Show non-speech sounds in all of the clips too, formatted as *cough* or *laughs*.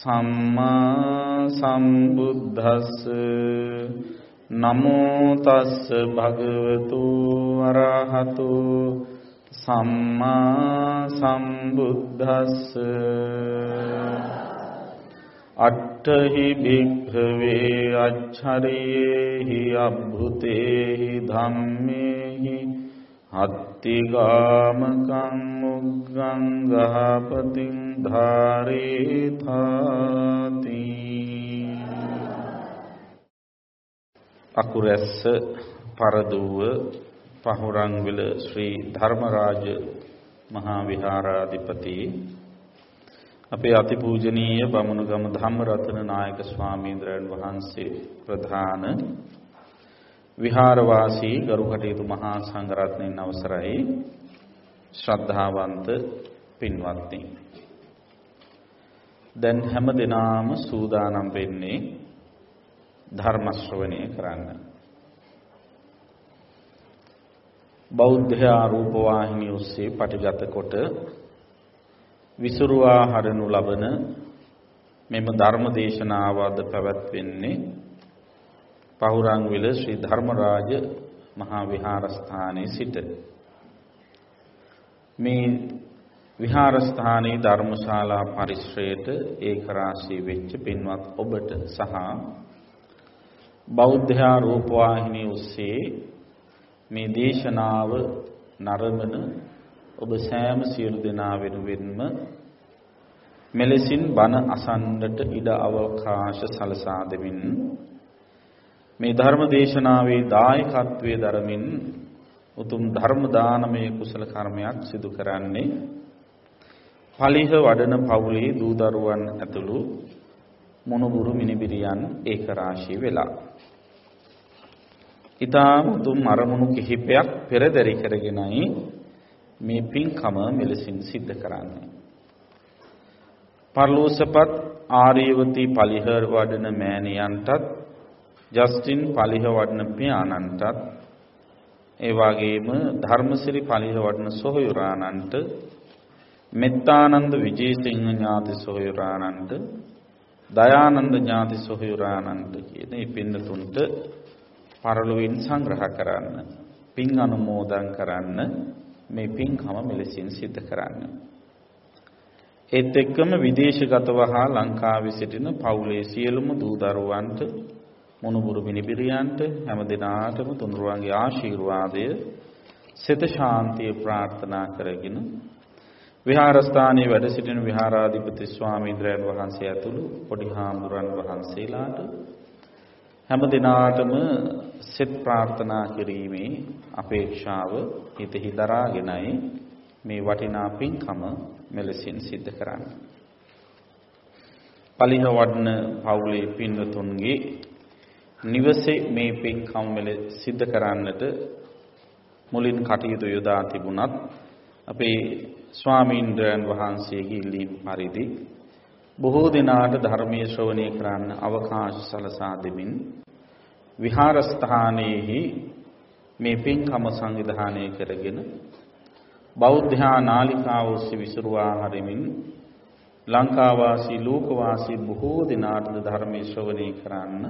සම්මා සම්බුද්දස්ස නමෝ තස් භගවතු අරහතු සම්මා සම්බුද්දස්ස අට්ඨහි භික්ඛවේ අච්චරියේහි අබ්බුතේහි ධම්මේහි අත්තිගාමකං මුග්ගං ගහපතින් ධාරේථාති අකුරැස්ස පරදුව පහුරංවිල ශ්‍රී ධර්මරාජ මහා විහාරාධිපති අපේ අතිපූජනීය බමුණුගම ධම්මරතන නායක ස්වාමීන් වහන්සේ ප්‍රධාන විහාරවාසී ගරු කටයුතු මහා සංඝරත්නයන් අවසරයි. ශ්‍රද්ධාවන්ත පින්වත්නි. දැන් හැම දිනාම සූදානම් වෙන්නේ ධර්ම ශ්‍රවණය කරන්න. බෞද්ධ ආරූප වාහිනිය ඔස්සේ පටිගත කොට විසුරුවා හරනු ලබන මෙම ධර්ම දේශනාව අද පැවැත්වෙන්නේ පහුරංවිල ශ්‍රී ධර්මරාජ මහා විහාරස්ථානයේ සිට. මේ විහාරස්ථානයේ ධර්මශාලා පරිශ්‍රයට ඒකරාශී වෙච්ච පින්වත් ඔබට සහ බෞද්ධ රූපවාහිනිය ඔස්සේ මේ දේශනාව නරඹන ඔබ සෑම සියලු දෙනා වෙනුවෙන්ම මෙලෙසින් බණ අසන්නට ඉඩ අවකාශ සලසා දෙමින් මේ ධර්ම දේශනාවේ දායකත්වයේ දරමින් උතුම් ධර්ම දානමය කුසල කර්මයක් සිදු කරන්නේ පලිහ වඩන පවුලේ දූ දරුවන් ඇතුළු මොනුබුරු මිනිබිරියන් ඒක රාශී වෙලා. ඊටාම උතුම් අරමුණු කිහිපයක් පෙරදරි කරගෙනයි මේ පින්කම මෙලෙසින් සිද්ධ කරන්නේ. පර්ලෝසපත් ආර්යවතී පලිහර් වඩන මෑණියන්ටත් ජස්ටින් පලිහ වඩන පියාණන්ටත් ඒ වගේම ධර්මසිරි පලිහ වඩන සොහොයුරාණන්ට මෙත්තානන්ද විජේසිංහ ඥාති සොහොයුරාණන්ට දයානන්ද ඥාති සොහොයුරාණන්ට කියන මේ පින්නතුන්ට පරලොවින් සංග්‍රහ කරන්න පින් අනුමෝදන් කරන්න මේ පින්කම මෙලෙසින් සිද්ධ කරන්න. ඒත් එක්කම විදේශගතව හා ලංකාවේ සිටින පවුලේ සියලුම දූ දරුවන්ට මොනුබුරු මිනිබිරියන්ට හැම දිනාටම තුනුරුවන්ගේ ආශිර්වාදය සිත ශාන්තිය ප්‍රාර්ථනා කරගෙන විහාරස්ථානයේ වැඩ සිටින විහාරාධිපති ස්වාමීන්ද්‍රයන් වහන්සේ ඇතුළු පොඩි හාමුදුරන් වහන්සේලාට හැම දිනාටම සෙත් ප්‍රාර්ථනා කිරීමේ අපේක්ෂාව හිතෙහි දරාගෙනයි මේ වටිනා පින්කම මෙලෙසින් සිද්ධ කරන්නේ. පලිහ වඩන පවුලේ පින්වතුන්ගේ නිවසේ මේ පින්කම් වල සිද්ධ කරන්නට මුලින් කටයුතු යොදා තිබුණත් අපේ ස්වාමීන්ද්‍රයන් වහන්සේගේ ඉල්ලීම් පරිදි බොහෝ දිනාට ධර්මයේ ශ්‍රවණය කරන්න අවකාශ සලසා දෙමින් විහාරස්ථානයේහි මේ පින්කම සංවිධානය කරගෙන බෞද්ධ නාලිකාව ඔස්සේ විසිරුවා හරිමින් ලංකාවාසී ලෝකවාසී බොහෝ දිනාට ධර්මයේ ශ්‍රවණය කරන්න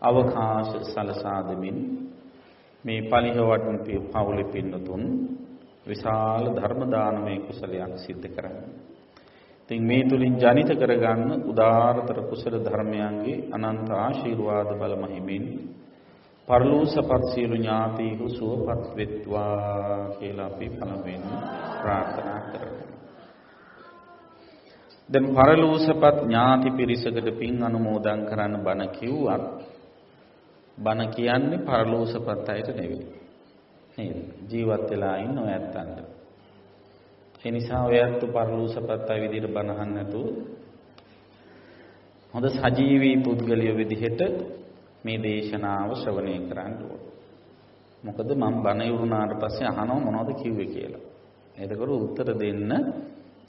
අවකාශ සලසා දෙමින් මේ පලිහ වටුන් පවුලේ පින්නතුන් විශාල ධර්ම දානමය කුසලයක් සිද්ධ කරන්නේ. ඉතින් මේ තුලින් ජනිත කරගන්න උදාාරතර කුසල ධර්මයන්ගේ අනන්ත ආශිර්වාද බල මහිමින් පරලෝසපත් සියලු ඥාතීහු සුවපත් වෙත්වා කියලා අපි පළමුවෙන් ප්‍රාර්ථනා කරමු. දැන් පරලෝසපත් ඥාති පිරිසකට පින් අනුමෝදන් කරන්න බණ කිව්වත් බණ කියන්නේ පරලෝසපත් අයට නෙවෙයි. නේද? ජීවත් වෙලා ඉන්න ඔය ඇත්තන්ට. ඒ නිසා ඔයත් පරලෝසපත් අය විදිහට බණ අහන්න නැතුව හොඳ සජීවී පුද්ගලිය විදිහට මේ දේශනාව ශ්‍රවණය කරන්න ඕන. මොකද මම බණ ඉවරුනාට පස්සේ අහනවා මොනවද කිව්වේ කියලා. එතකොට උත්තර දෙන්න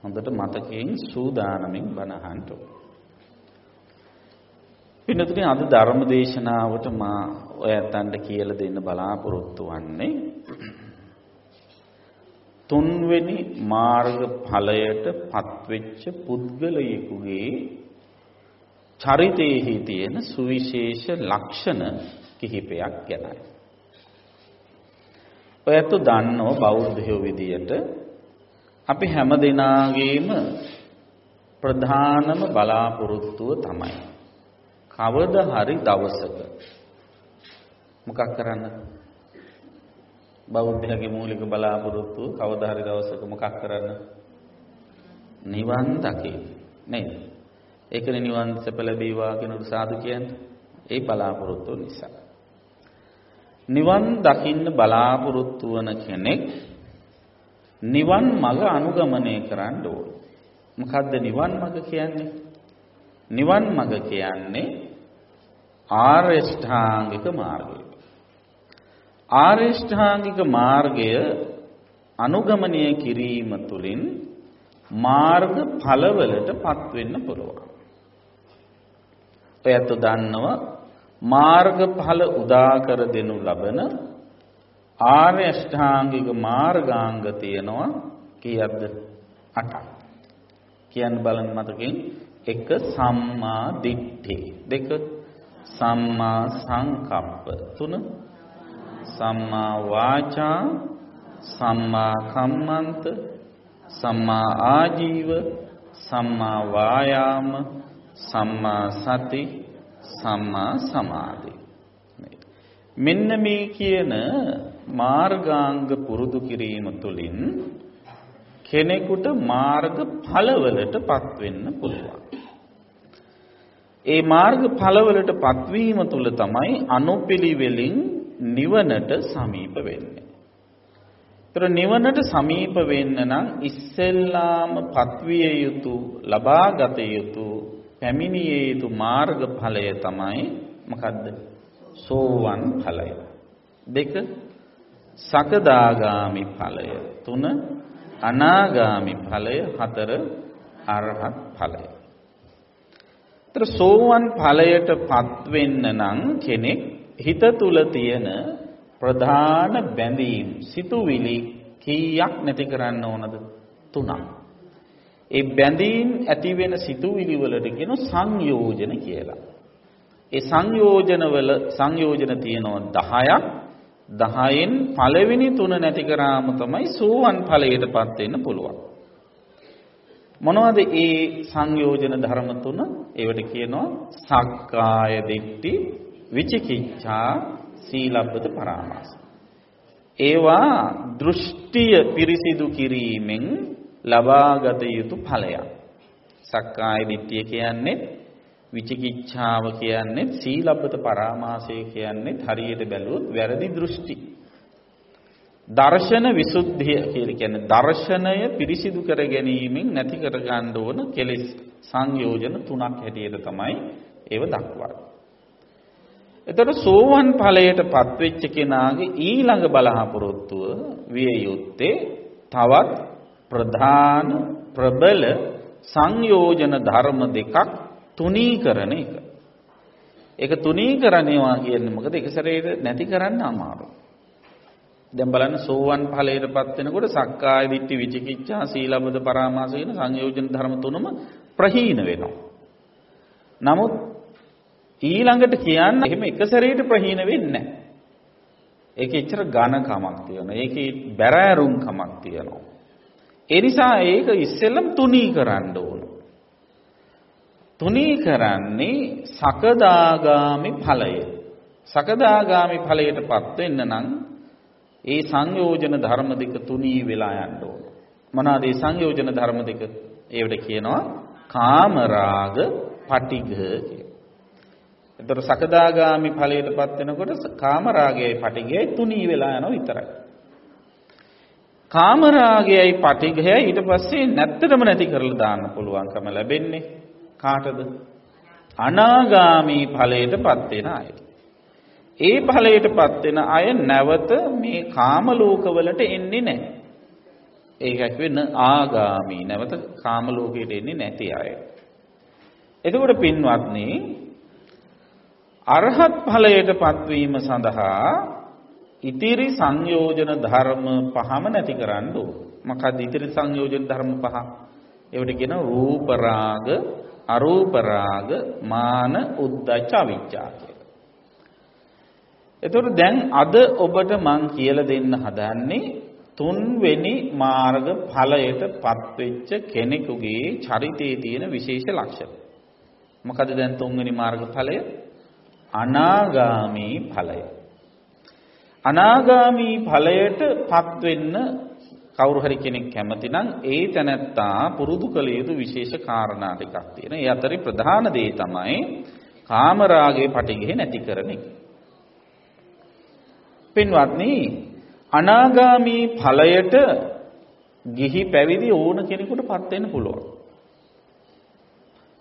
හොඳට මතකයෙන් සූදානමින් බණ අහන්න ඕන. පින්නතුනේ අද ධර්ම දේශනාවට මා ඔයයන්ට කියලා දෙන්න බලාපොරොත්තු වෙන්නේ තුන්වෙනි මාර්ග ඵලයට පත්වෙච්ච පුද්ගලයෙකුගේ චරිතයේහි තියෙන සුවිශේෂ ලක්ෂණ කිහිපයක් ගැනයි. ඔයත් දන්නෝ බෞද්ධයෝ විදියට අපි හැම දිනාගේම ප්‍රධානම බලාපොරොත්තුව තමයි කවද හරි දවසක මොකක් කරන්න බෞද්ධයාගේ මූලික බලාපොරොත්තුව කවදා හරි දවසක මොකක් කරන්න නිවන් දකින්න නේද ඒකනේ නිවන් සැප ලැබේවා කියන සාදු කියන්නේ. ඒ බලාපොරොත්තු නිසා. නිවන් දකින්න බලාපොරොත්තු වන කෙනෙක් නිවන් මඟ අනුගමනය කරන්න ඕන. මොකද්ද නිවන් මඟ කියන්නේ? නිවන් මඟ කියන්නේ ආර්ය ශ්‍රාංගික මාර්ගය. ආර්ය ශ්‍රාංගික මාර්ගය අනුගමනය කිරීම තුළින් මාර්ග ඵලවලටපත් වෙන්න පුළුවන්. ඔයත් දන්නවා මාර්ගඵල උදා කර දෙනු ලබන ආර්ය අෂ්ටාංගික මාර්ගාංග තියෙනවා කීයක්ද 8ක් කියන්න බලන්න මතකෙන් එක සම්මා දිට්ඨි දෙක සම්මා සංකප්ප තුන සම්මා වාචා සම්මා කම්මන්ත සම්මා ආජීව සම්මා වායාම සම්මා සති සම්මා සමාධි මෙන්න මේ කියන මාර්ගාංග පුරුදු කිරීම තුළින් කෙනෙකුට මාර්ග ඵලවලටපත් වෙන්න පුළුවන්. ඒ මාර්ග ඵලවලට පත්වීම තුළ තමයි අනුපිළිවෙලින් නිවනට සමීප වෙන්නේ. ඒතර නිවනට සමීප වෙන්න නම් ඉස්සෙල්ලාම පත්විය යුතු ලබාගත යුතු පැමිණිය යුතු මාර්ගඵලය තමයි මොකද්ද? සෝවන් ඵලය. දෙක සකදාගාමි ඵලය. තුන අනාගාමි ඵලය. හතර අරහත් ඵලය. ତර සෝවන් ඵලයටපත් වෙන්න නම් කෙනෙක් හිත තුල තියෙන ප්‍රධාන බැඳීම් සිතුවිලි කීයක් නැති කරන්න ඕනද? තුනක්. ඒ බැඳීම් ඇති වෙන සිතුවිලි වලට කියන සංයෝජන කියලා. ඒ සංයෝජන වල සංයෝජන තියෙනවා 10ක් 10න් පළවෙනි තුන නැති කරාම තමයි සෝවන් ඵලයටපත් වෙන්න පුළුවන්. මොනවද ඒ සංයෝජන ධර්ම තුන? ඒවට කියනවා සක්කාය දිට්ඨි, විචිකිච්ඡා, සීලබ්බත පරාමාස. ඒවා දෘෂ්ටිය පිරිසිදු කිරීමෙන් ලබාගත යුතු ඵලයක්. සක්කාය දිට්ඨිය කියන්නේ විචිකිච්ඡාව කියන්නේ සීලබ්බත පරාමාසය කියන්නේ හරියට බැලුවොත් වැරදි දෘෂ්ටි. දර්ශන විසුද්ධිය කියලා කියන්නේ දර්ශනය පිරිසිදු කර ගැනීමෙන් නැති කර ගන්න ඕන කෙලෙස් සංයෝජන තුනක් හැටියට තමයි ඒව දක්වන්නේ. එතකොට සෝවන් ඵලයටපත් වෙච්ච කෙනාගේ ඊළඟ බලාපොරොත්තුව විය යුත්තේ තවත් ප්‍රධාන ප්‍රබල සංයෝජන ධර්ම දෙකක් තුනී කරන එක. ඒක තුනී කරනවා කියන්නේ මොකද එක සැරේට නැති කරන්න අමාරුයි. දැන් බලන්න සෝවන් ඵලයටපත් වෙනකොට සක්කාය දිට්ඨි විචිකිච්ඡා සීලබ්බත පරාමාස කියන සංයෝජන ධර්ම තුනම ප්‍රහීන වෙනවා. නමුත් ඊළඟට කියන්න එහෙම එක සැරේට ප්‍රහීන වෙන්නේ නැහැ. ඒකේ එච්චර ඝන කමක් තියෙනවා. ඒකේ බැරෑරුම් කමක් තියෙනවා. ඒ නිසා ඒක ඉස්සෙල්ලම තුනී කරන්න ඕන. තුනී කරන්නේ සකදාගාමි ඵලය. සකදාගාමි ඵලයටපත් වෙන්න නම් ඒ සංයෝජන ධර්ම දෙක තුනී වෙලා යන්න ඕන. මොනවාද මේ සංයෝජන ධර්ම දෙක? ඒවට කියනවා කාමරාග පටිඝ කියලා. එතකොට සකදාගාමි ඵලයටපත් වෙනකොට කාමරාගයයි පටිඝයයි තුනී වෙලා යනවා විතරයි. කාමරාගයයි පටිඝයයි ඊට පස්සේ නැත්තටම නැති කරලා දාන්න පුළුවන්කම ලැබෙන්නේ කාටද? අනාගාමි ඵලයටපත් වෙන අයට. ඒ ඵලයටපත් වෙන අය නැවත මේ කාම ලෝකවලට එන්නේ නැහැ. ඒක වෙන ආගාමි නැවත කාම ලෝකයට එන්නේ නැති අය. එතකොට පින්වත්නි අරහත් ඵලයටපත් වීම සඳහා ඉතිරි සංයෝජන ධර්ම පහම නැති කරන්න ඕන. මොකක්ද ඉතිරි සංයෝජන ධර්ම පහ? ඒවට කියන රූප රාග, අරූප රාග, මාන, උද්ධච්ච, අවිජ්ජා කියලා. එතකොට දැන් අද ඔබට මං කියලා දෙන්න හදන්නේ තුන්වෙනි මාර්ග ඵලයටපත් වෙච්ච කෙනෙකුගේ චරිතයේ තියෙන විශේෂ ලක්ෂණ. මොකද දැන් තුන්වෙනි මාර්ග ඵලය? අනාගාමී ඵලය. අනාගාමී ඵලයටපත් වෙන්න කවුරු හරි කෙනෙක් කැමති නම් ඒ තැනැත්තා පුරුදු කළ යුතු විශේෂ කාරණා ටිකක් තියෙනවා. ඒ අතරේ ප්‍රධාන දේ තමයි කාමරාගේ පටිඝේ නැති කරන එක. පින්වත්නි අනාගාමී ඵලයට ගිහි පැවිදි ඕන කෙනෙකුටපත් වෙන්න පුළුවන්.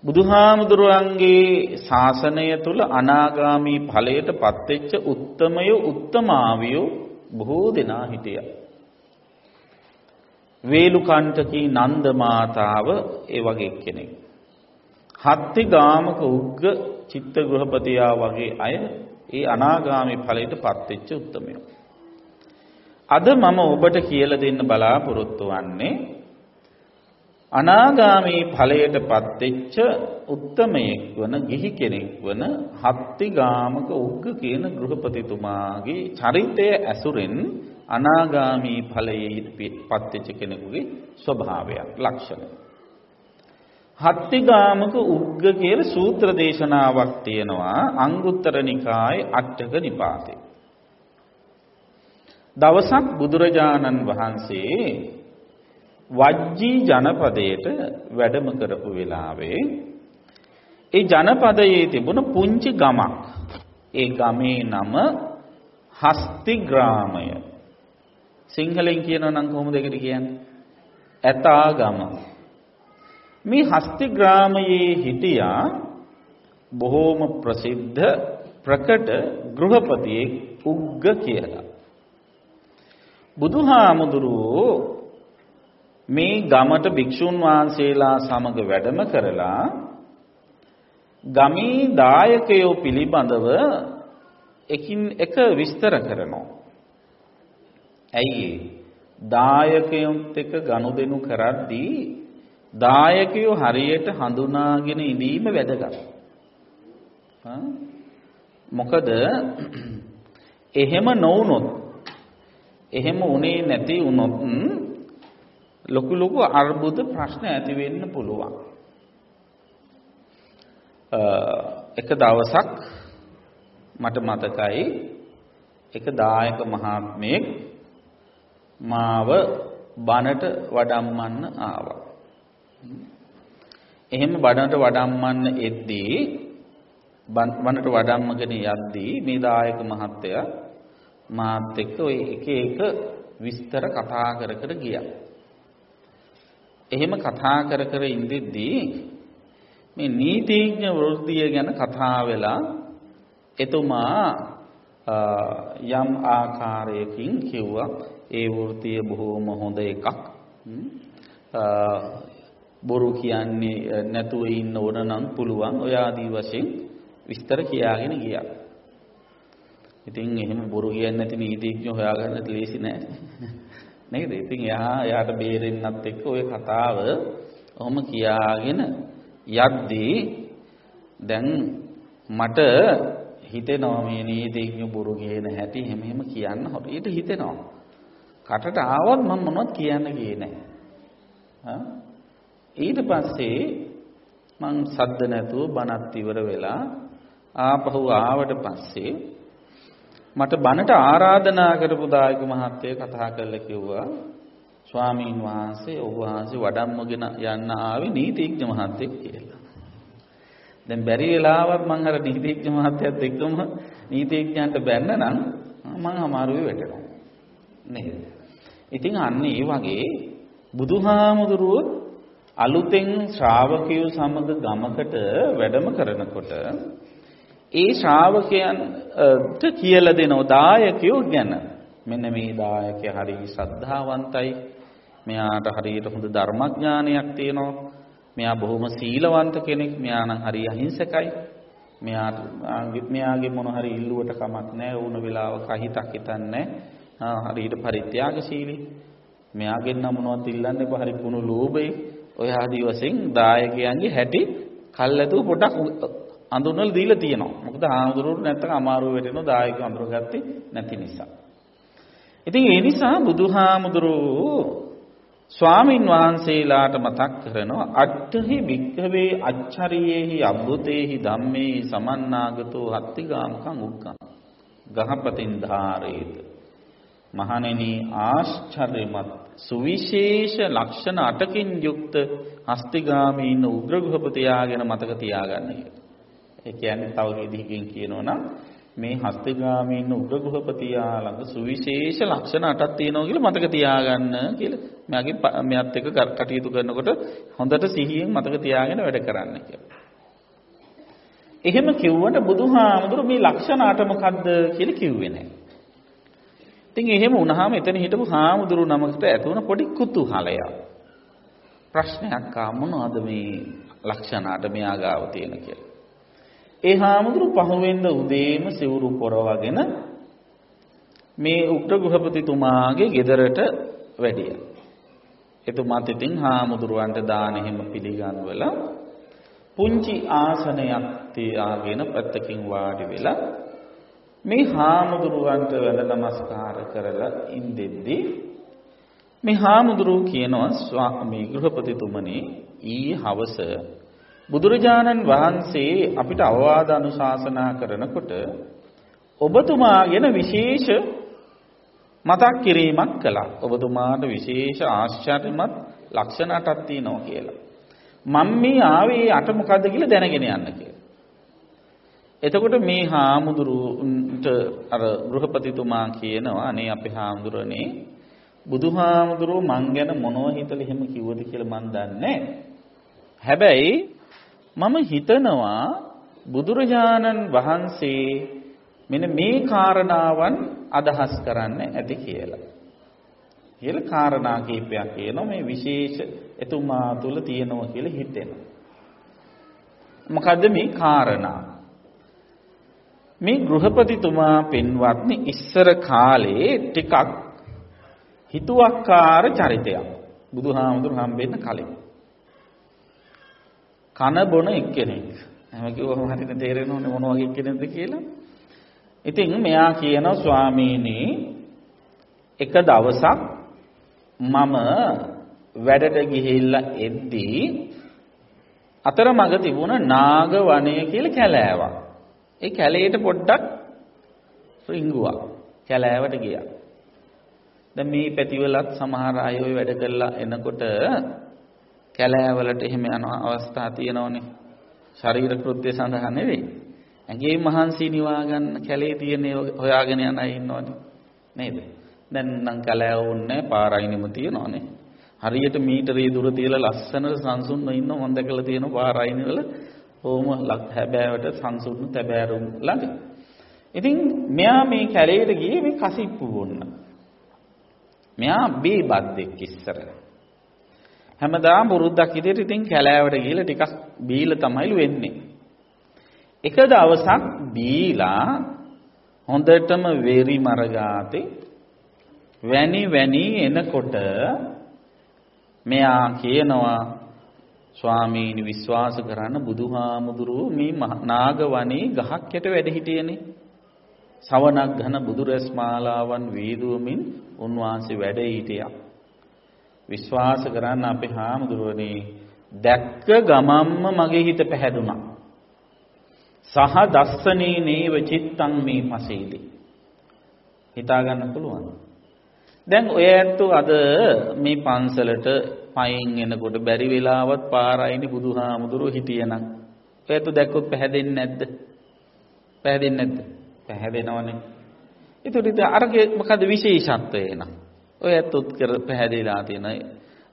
බුදුහාමුදුරුවන්ගේ ශාසනය තුල අනාගාමී ඵලයටපත් වෙච්ච උත්තමය උත්තමාවියෝ බොහෝ දෙනා හිටියා. වේලුකණ්ඨකී නන්ද මාතාව ඒ වගේ කෙනෙක්. හත්ති ගාමක උග්ග චිත්ත ගෘහපතියා වගේ අය ඒ අනාගාමී ඵලයටපත් වෙච්ච උත්තමයෝ. අද මම ඔබට කියලා දෙන්න බලාපොරොත්තු වෙන්නේ අනාගාමී ඵලයටපත් වෙච්ච උත්තමයෙක් වන ගිහි කෙනෙක් වන හත්තිගාමක උග්ග කියන ගෘහපතිතුමාගේ චරිතය ඇසුරෙන් අනාගාමී ඵලයේපත් වෙච්ච කෙනෙකුගේ ස්වභාවයක් ලක්ෂණ හත්තිගාමක උග්ග කියලා සූත්‍ර දේශනාවක් තියෙනවා. අංගුත්තර නිකායේ අටක නිපාතේ. දවසක් බුදුරජාණන් වහන්සේ වජ්ජී ජනපදයට වැඩම කරපු වෙලාවේ ඒ ජනපදයේ තිබුණ පුංචි ගමක්. ඒ ගමේ නම හස්තිග්‍රාමය සිංහලෙන් කියනවා නම් කොහොමද ඒකට කියන්නේ? ඇතාගම මේ හස්තිග්‍රාමයේ හිටියා බොහෝම ප්‍රසිද්ධ ප්‍රකට ගෘහපතියෙක් උග්ග කියලා බුදුහාමුදුරුවෝ මේ ගමට භික්ෂුන් වහන්සේලා සමග වැඩම කරලා ගමේ දායකයෝ පිළිබඳව එකින් එක විස්තර කරනවා. ඇයි දායකයොත් එක්ක ගනුදෙනු කරද්දී දායකයෝ හරියට හඳුනාගෙන ඉඳීම වැදගත්. මොකද එහෙම නොවුනොත් එහෙම උනේ නැති වුනොත් ලොකු ලොකු අර්බුද ප්‍රශ්න ඇති වෙන්න පුළුවන්. එක දවසක් මට මතකයි එක දායක මහත්මයෙක් මාව බණට වඩම්මන්න ආවා. එහෙම බණට වඩම්මන්න එද්දී බණට වඩම්මගෙන යද්දී මේ දායක මහත්තයා මාත් එක්ක ওই එක එක විස්තර කතා කර කර ගියා. එහෙම කතා කර කර ඉඳිද්දී මේ නීතිඥ වෘත්තිය ගැන කතා වෙලා එතුමා යම් ආකාරයකින් කිව්වා ඒ වෘත්තිය බොහොම හොඳ එකක්. බොරු කියන්නේ නැතුව ඉන්න ඕන නම් පුළුවන් ඔය ආදී වශයෙන් විස්තර කියාගෙන ගියා. ඉතින් එහෙම බොරු කියන්නේ නැති නීතිඥ හොයාගන්න ලේසි නෑ. *laughs* නේද? ඉතින් එයා එයාට බේරෙන්නත් එක්ක ওই කතාව ඔහොම කියාගෙන යද්දී දැන් මට හිතෙනවා මේ නීතිඥ බොරු කියන හැටි හැම හැම කියන්න හරියට හිතෙනවා. කටට ආවොත් මම මොනවද කියන්න ගියේ නැහැ. ඊට පස්සේ මං සද්ද නැතුව බණත් ඉවර වෙලා ආපහු ආවට පස්සේ මට බණට ආරාධනා කරපු දායක මහත්තය කතා කරලා කිව්වා ස්වාමීන් වහන්සේ ඔබ වහන්සේ වඩම්මගෙන යන්න ආවේ නීතිඥ මහත්තයෙක් කියලා. දැන් බැරි වෙලාවක් මං අර නීතිඥ මහත්තයත් එක්කම නීතිඥයන්ට බැන්න නම් මං අමාරුවේ වැටෙනවා. නේද? ඉතින් අන්න ඒ වගේ බුදුහාමුදුරුවෝ අලුතෙන් ශ්‍රාවකයෝ සමග ගමකට වැඩම කරනකොට ඒ ශ්‍රාවකයන්ට කියලා දෙනවා දායකයෝ ගැන. මෙන්න මේ දායකයා හරි ශ්‍රද්ධාවන්තයි. මෙයාට හරියට හොඳ ධර්මඥානයක් තියෙනවා. මෙයා බොහොම සීලවන්ත කෙනෙක්. මෙයා නම් හරි අහිංසකයි. මෙයාට මෙයාගේ මොන හරි ඉල්ලුවට කමක් නැහැ. වුණ වෙලාවක අහිතක් හිතන්නේ හරියට පරිත්‍යාගශීලී. මෙයාගෙන් නම් මොනවද ඉල්ලන්න එපා. හරි කුණු ලෝභේ. ඔය ආදී වශයෙන් දායකයන්ගේ හැටි කල්ැතුව පොඩක් අඳුනලා දීලා තියෙනවා. මොකද ආඳුරුවෝ නැත්තම් අමාරුව වෙටෙනවා දායකයෝ අඳුරගත්තේ නැති නිසා. ඉතින් ඒ නිසා බුදුහාමුදුරුවෝ ස්වාමින් වහන්සේලාට මතක් කරනවා අට්ඨහි භික්ඛවේ අච්චරියේහි අබ්බුතේහි ධම්මේහි සමන්නාගතෝ හත්තිගාමකං උක්කං ගහපතින් ධාරේත මහණෙනි ආශ්චර්යමත් සුවිශේෂ ලක්ෂණ අටකින් යුක්ත හස්තිගාමී ඉන්න උග්‍රගෘහපතියාගෙන මතක තියාගන්න කියලා. ඒ කියන්නේ තව විදිහකින් කියනවා නම් මේ හස්තගාමී ඉන්න උග්‍රගෘහපතියා ළඟ සුවිශේෂ ලක්ෂණ අටක් තියෙනවා කියලා මතක තියාගන්න කියලා මෙයාගේ මෙයත් එක්ක කටයුතු කරනකොට හොඳට සිහියෙන් මතක තියාගෙන වැඩ කරන්න කියලා. එහෙම කිව්වට බුදුහාමුදුරු මේ ලක්ෂණ අට මොකද්ද කියලා කිව්වේ නැහැ. ඉතින් එහෙම වුණාම එතන හිටපු හාමුදුරු නමකට ඇති වුණ පොඩි කුතුහලයක්. ප්‍රශ්නයක් ආ මොනවද මේ ලක්ෂණ අට මෙයා ගාව තියෙන කියලා. ඒ හාමුදුරු පහුවෙන්ද උදේම සිවුරු පොරවගෙන මේ උක්ත ගෘහපතිතුමාගේ ගෙදරට වැඩියා. එතුමාත් ඉතින් හාමුදුරුවන්ට දාන එහෙම පිළිගන්වලා පුංචි ආසනයක් තියාගෙන පැත්තකින් වාඩි වෙලා මේ හාමුදුරුවන්ට වැඳ නමස්කාර කරලා ඉඳෙද්දී මේ හාමුදුරුව කියනවා ස්වාමී ගෘහපතිතුමනි ඊ හවස බුදුරජාණන් වහන්සේ අපිට අවවාද අනුශාසනා කරනකොට ඔබතුමා ගැන විශේෂ මතක් කිරීමක් කළා. ඔබතුමාට විශේෂ ආශ්චර්යමත් ලක්ෂණ අටක් තියෙනවා කියලා. මම මේ ආවේ අට මොකද්ද කියලා දැනගෙන යන්න කියලා. එතකොට මේ හාමුදුරුන්ට අර ගෘහපතිතුමා කියනවා අනේ අපේ හාමුදුරනේ බුදුහාමුදුරුවෝ මං ගැන මොනව හිතලා එහෙම කිව්වද කියලා මන් දන්නේ හැබැයි මම හිතනවා බුදුරජාණන් වහන්සේ මෙන්න මේ කාරණාවන් අදහස් කරන්න ඇති කියලා. කියලා කාරණා කීපයක් කියනවා මේ විශේෂ එතුමා තුල තියෙනවා කියලා හිතෙනවා. මොකද්ද මේ කාරණා? මේ ගෘහපතිතුමා පින්වත්නි ඉස්සර කාලේ ටිකක් හිතුවක්කාර චරිතයක්. බුදුහාමුදුරු හම්බෙන්න කලින්. කන බොන එක්කෙනෙක්. එහෙම කිව්වම හරියට තේරෙනවනේ මොන වගේ කෙනෙක්ද කියලා. ඉතින් මෙයා කියනවා ස්වාමීනි එක දවසක් මම වැඩට ගිහිල්ලා එද්දී අතරමඟ තිබුණ නාග වනය කියලා කැලෑවක්. ඒ කැලේට පොඩ්ඩක් රිංගුවා. කැලෑවට ගියා. දැන් මේ පැතිවලත් සමහර අය ඔය වැඩ කරලා එනකොට කැලෑවලට එහෙම යන අවස්ථා තියෙනවනේ. ශරීර කෘත්‍ය සඳහා නෙවෙයි. ඇඟේ මහන්සි නිවා ගන්න කැලේ තියෙන හොයාගෙන යන අය ඉන්නවනේ. නේද? දැන් නම් කැලෑව ඕනේ පාරයිනෙම තියෙනවනේ. හරියට මීටරේ දුර තියලා ලස්සනට සංසුන්ව ඉන්න මම දැකලා තියෙන පාරයින වල ඕම හැබෑවට සංසුන් තැබෑරුම් ළඟ. ඉතින් මෙයා මේ කැලේට ගියේ මේ කසිප්පු බොන්න. මෙයා බීබද්දෙක් ඉස්සර. හැමදාම පුරුද්දක් විදිහට ඉතින් කැලෑවට ගිහලා ටිකක් බීලා තමයිලු වෙන්නේ. එක දවසක් බීලා හොඳටම වේරි මරගාතේ වැනි වැනි එනකොට මෙයා කියනවා ස්වාමීනි විශ්වාස කරන්න බුදුහාමුදුරුව මේ නාග වනේ ගහක් යට වැඩ හිටියනේ. සවනක් ඝන බුදුරස් මාලාවන් වේදුවමින් උන්වහන්සේ වැඩ හිටියා. විශ්වාස කරන්න අපේ හාමුදුරුවනේ දැක්ක ගමම්ම මගේ හිත පැහැදුනා. සහ දස්සනේ නේව චිත්තං මේ පසේදී. හිතා ගන්න පුළුවන්. දැන් ඔය ඇත්තෝ අද මේ පන්සලට පයින් එනකොට බැරි වෙලාවත් පාරයිනේ බුදුහාමුදුරුවෝ හිටියනම්. ඔය ඇත්තෝ දැක්කොත් පැහැදෙන්නේ නැද්ද? පැහැදෙන්නේ නැද්ද? පැහැදෙනවනේ. ඒතකොට ඉතින් අරගේ මොකද විශේෂත්වය එන? ඔය ඇත්තොත් කර පැහැදිලා තියෙන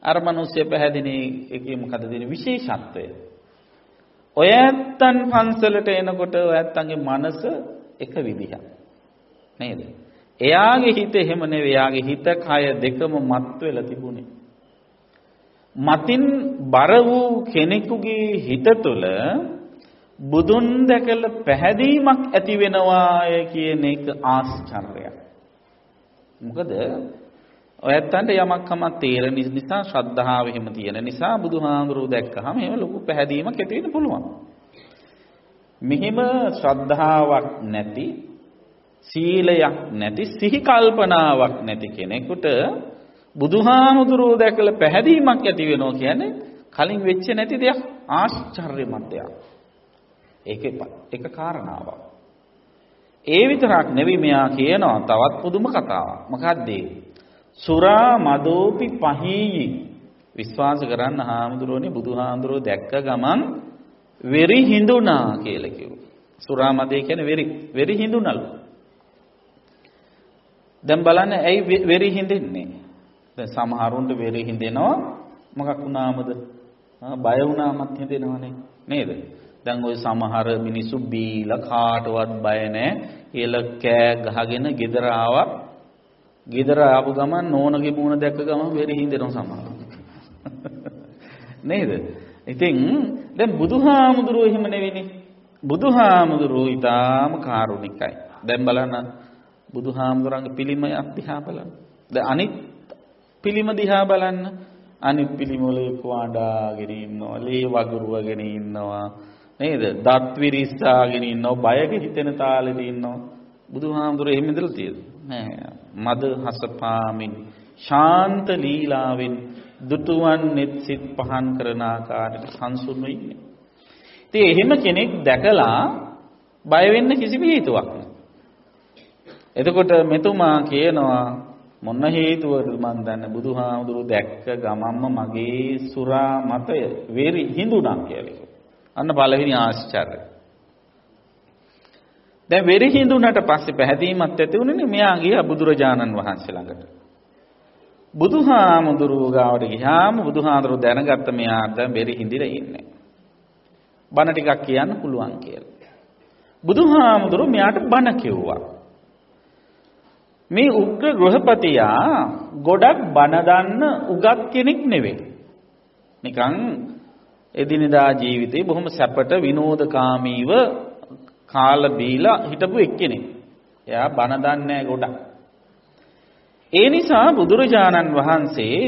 අර මිනිස්සු පැහැදින එකේ මොකද දෙන විශේෂත්වය? ඔය ඇත්තන් පන්සලට එනකොට ඔය ඇත්තන්ගේ මනස එක විදිහක්. නේද? එයාගේ හිත එහෙම නෙවෙයි. එයාගේ හිත කය දෙකම මත් වෙලා තිබුණේ. මතින් බර වූ කෙනෙකුගේ හිත තුළ බුදුන් දැකලා පැහැදීමක් ඇති වෙනවාය කියන එක ආශ්චර්යයක්. මොකද ඔයත්තන්ට යමක් කමක් තේරෙන නිසා ශ්‍රද්ධාව එහෙම තියෙන නිසා බුදුහාමුදුරුවෝ දැක්කහම එහෙම ලොකු පැහැදීමක් ඇති වෙන්න පුළුවන්. මෙහිම ශ්‍රද්ධාවක් නැති සීලයක් නැති සිහි කල්පනාවක් නැති කෙනෙකුට බුදුහාමුදුරුවෝ දැකලා පැහැදීමක් ඇති වෙනවා කියන්නේ කලින් වෙච්ච නැති දෙයක් ආශ්චර්යමත් දෙයක්. ඒකේ එක කාරණාවක්. ඒ විතරක් නෙවෙයි මෙයා කියනවා තවත් පුදුම කතාවක්. මොකද්ද සුරා මදෝපි පහීයි විශ්වාස කරන්න හාමුදුරුවනේ බුදුහාමුදුරුවෝ දැක්ක ගමන් වෙරි හිඳුනා කියලා කිව්වා. සුරා මදේ කියන්නේ වෙරි වෙරි හිඳුනලු. දැන් බලන්න ඇයි වෙරි හිඳින්නේ? දැන් සමහරුන්ට වෙරි හිඳෙනවා මොකක් වුණාමද? බය වුණාමත් හිඳෙනවනේ නේද? දැන් ওই සමහර මිනිස්සු බීලා කාටවත් බය නැහැ. එල කෑ ගහගෙන ගෙදර ආවා. ගෙදර ආපු ගමන් නෝනගේ මූණ දැක්ක ගමන් වෙරි හින්දෙනවා සමහර. *laughs* නේද? ඉතින් දැන් බුදුහාමුදුරුවෝ එහෙම නෙවෙයිනේ. බුදුහාමුදුරුවෝ ඊටාම කාරුණිකයි. දැන් බලන්න බුදුහාමුදුරන්ගේ පිළිමයක් දිහා බලන්න. දැන් අනිත් පිළිම දිහා බලන්න. අනිත් පිළිම වල එක්ක අඬාගෙන ඉන්නවා, ලේ වගුරුවගෙන ඉන්නවා. නේද? දත් විරිස්සාගෙන ඉන්නව, බයක හිතෙන තාලෙට ඉන්නව. බුදුහාමුදුරේ එහෙම ඉඳලා තියෙද? නෑ. මද හසපාමින් ශාන්ත ලීලාවෙන් දුටුවන් net සිත් පහන් කරන ආකාරයට සංසුන්ව ඉන්නේ. ඉතින් එහෙම කෙනෙක් දැකලා බය වෙන්න කිසි හේතුවක් නෑ. එතකොට මෙතුමා කියනවා මොන හේතුවද මන් දන්නේ බුදුහාමුදුරු දැක්ක ගමම්ම මගේ සුරා මතය වෙරි හිඳුණා කියලා. අන්න පළවෙනි ආශ්චර්යය. දැන් වෙරි හිඳුනට පස්සේ පැහැදීමක් ඇති වුණේ මෙයා ගියා බුදුරජාණන් වහන්සේ ළඟට. බුදුහාමුදුරුවෝ ගාවට ගියාම බුදුහාමුදුරුවෝ දැනගත්ත මෙයා දැන් වෙරි හිඳිලා ඉන්නේ. බණ ටිකක් කියන්න පුළුවන් කියලා. බුදුහාමුදුරුවෝ මෙයාට බණ කිව්වා. මේ උග්‍ර ගෘහපතියා ගොඩක් බණ දන්න උගත් කෙනෙක් නෙවෙයි. නිකන් එදිනෙදා ජීවිතේ බොහොම සැපට විනෝදකාමීව කාලා බීලා හිටපු එක්කෙනෙක්. එයා බණ දන්නේ ගොඩක්. ඒ නිසා බුදුරජාණන් වහන්සේ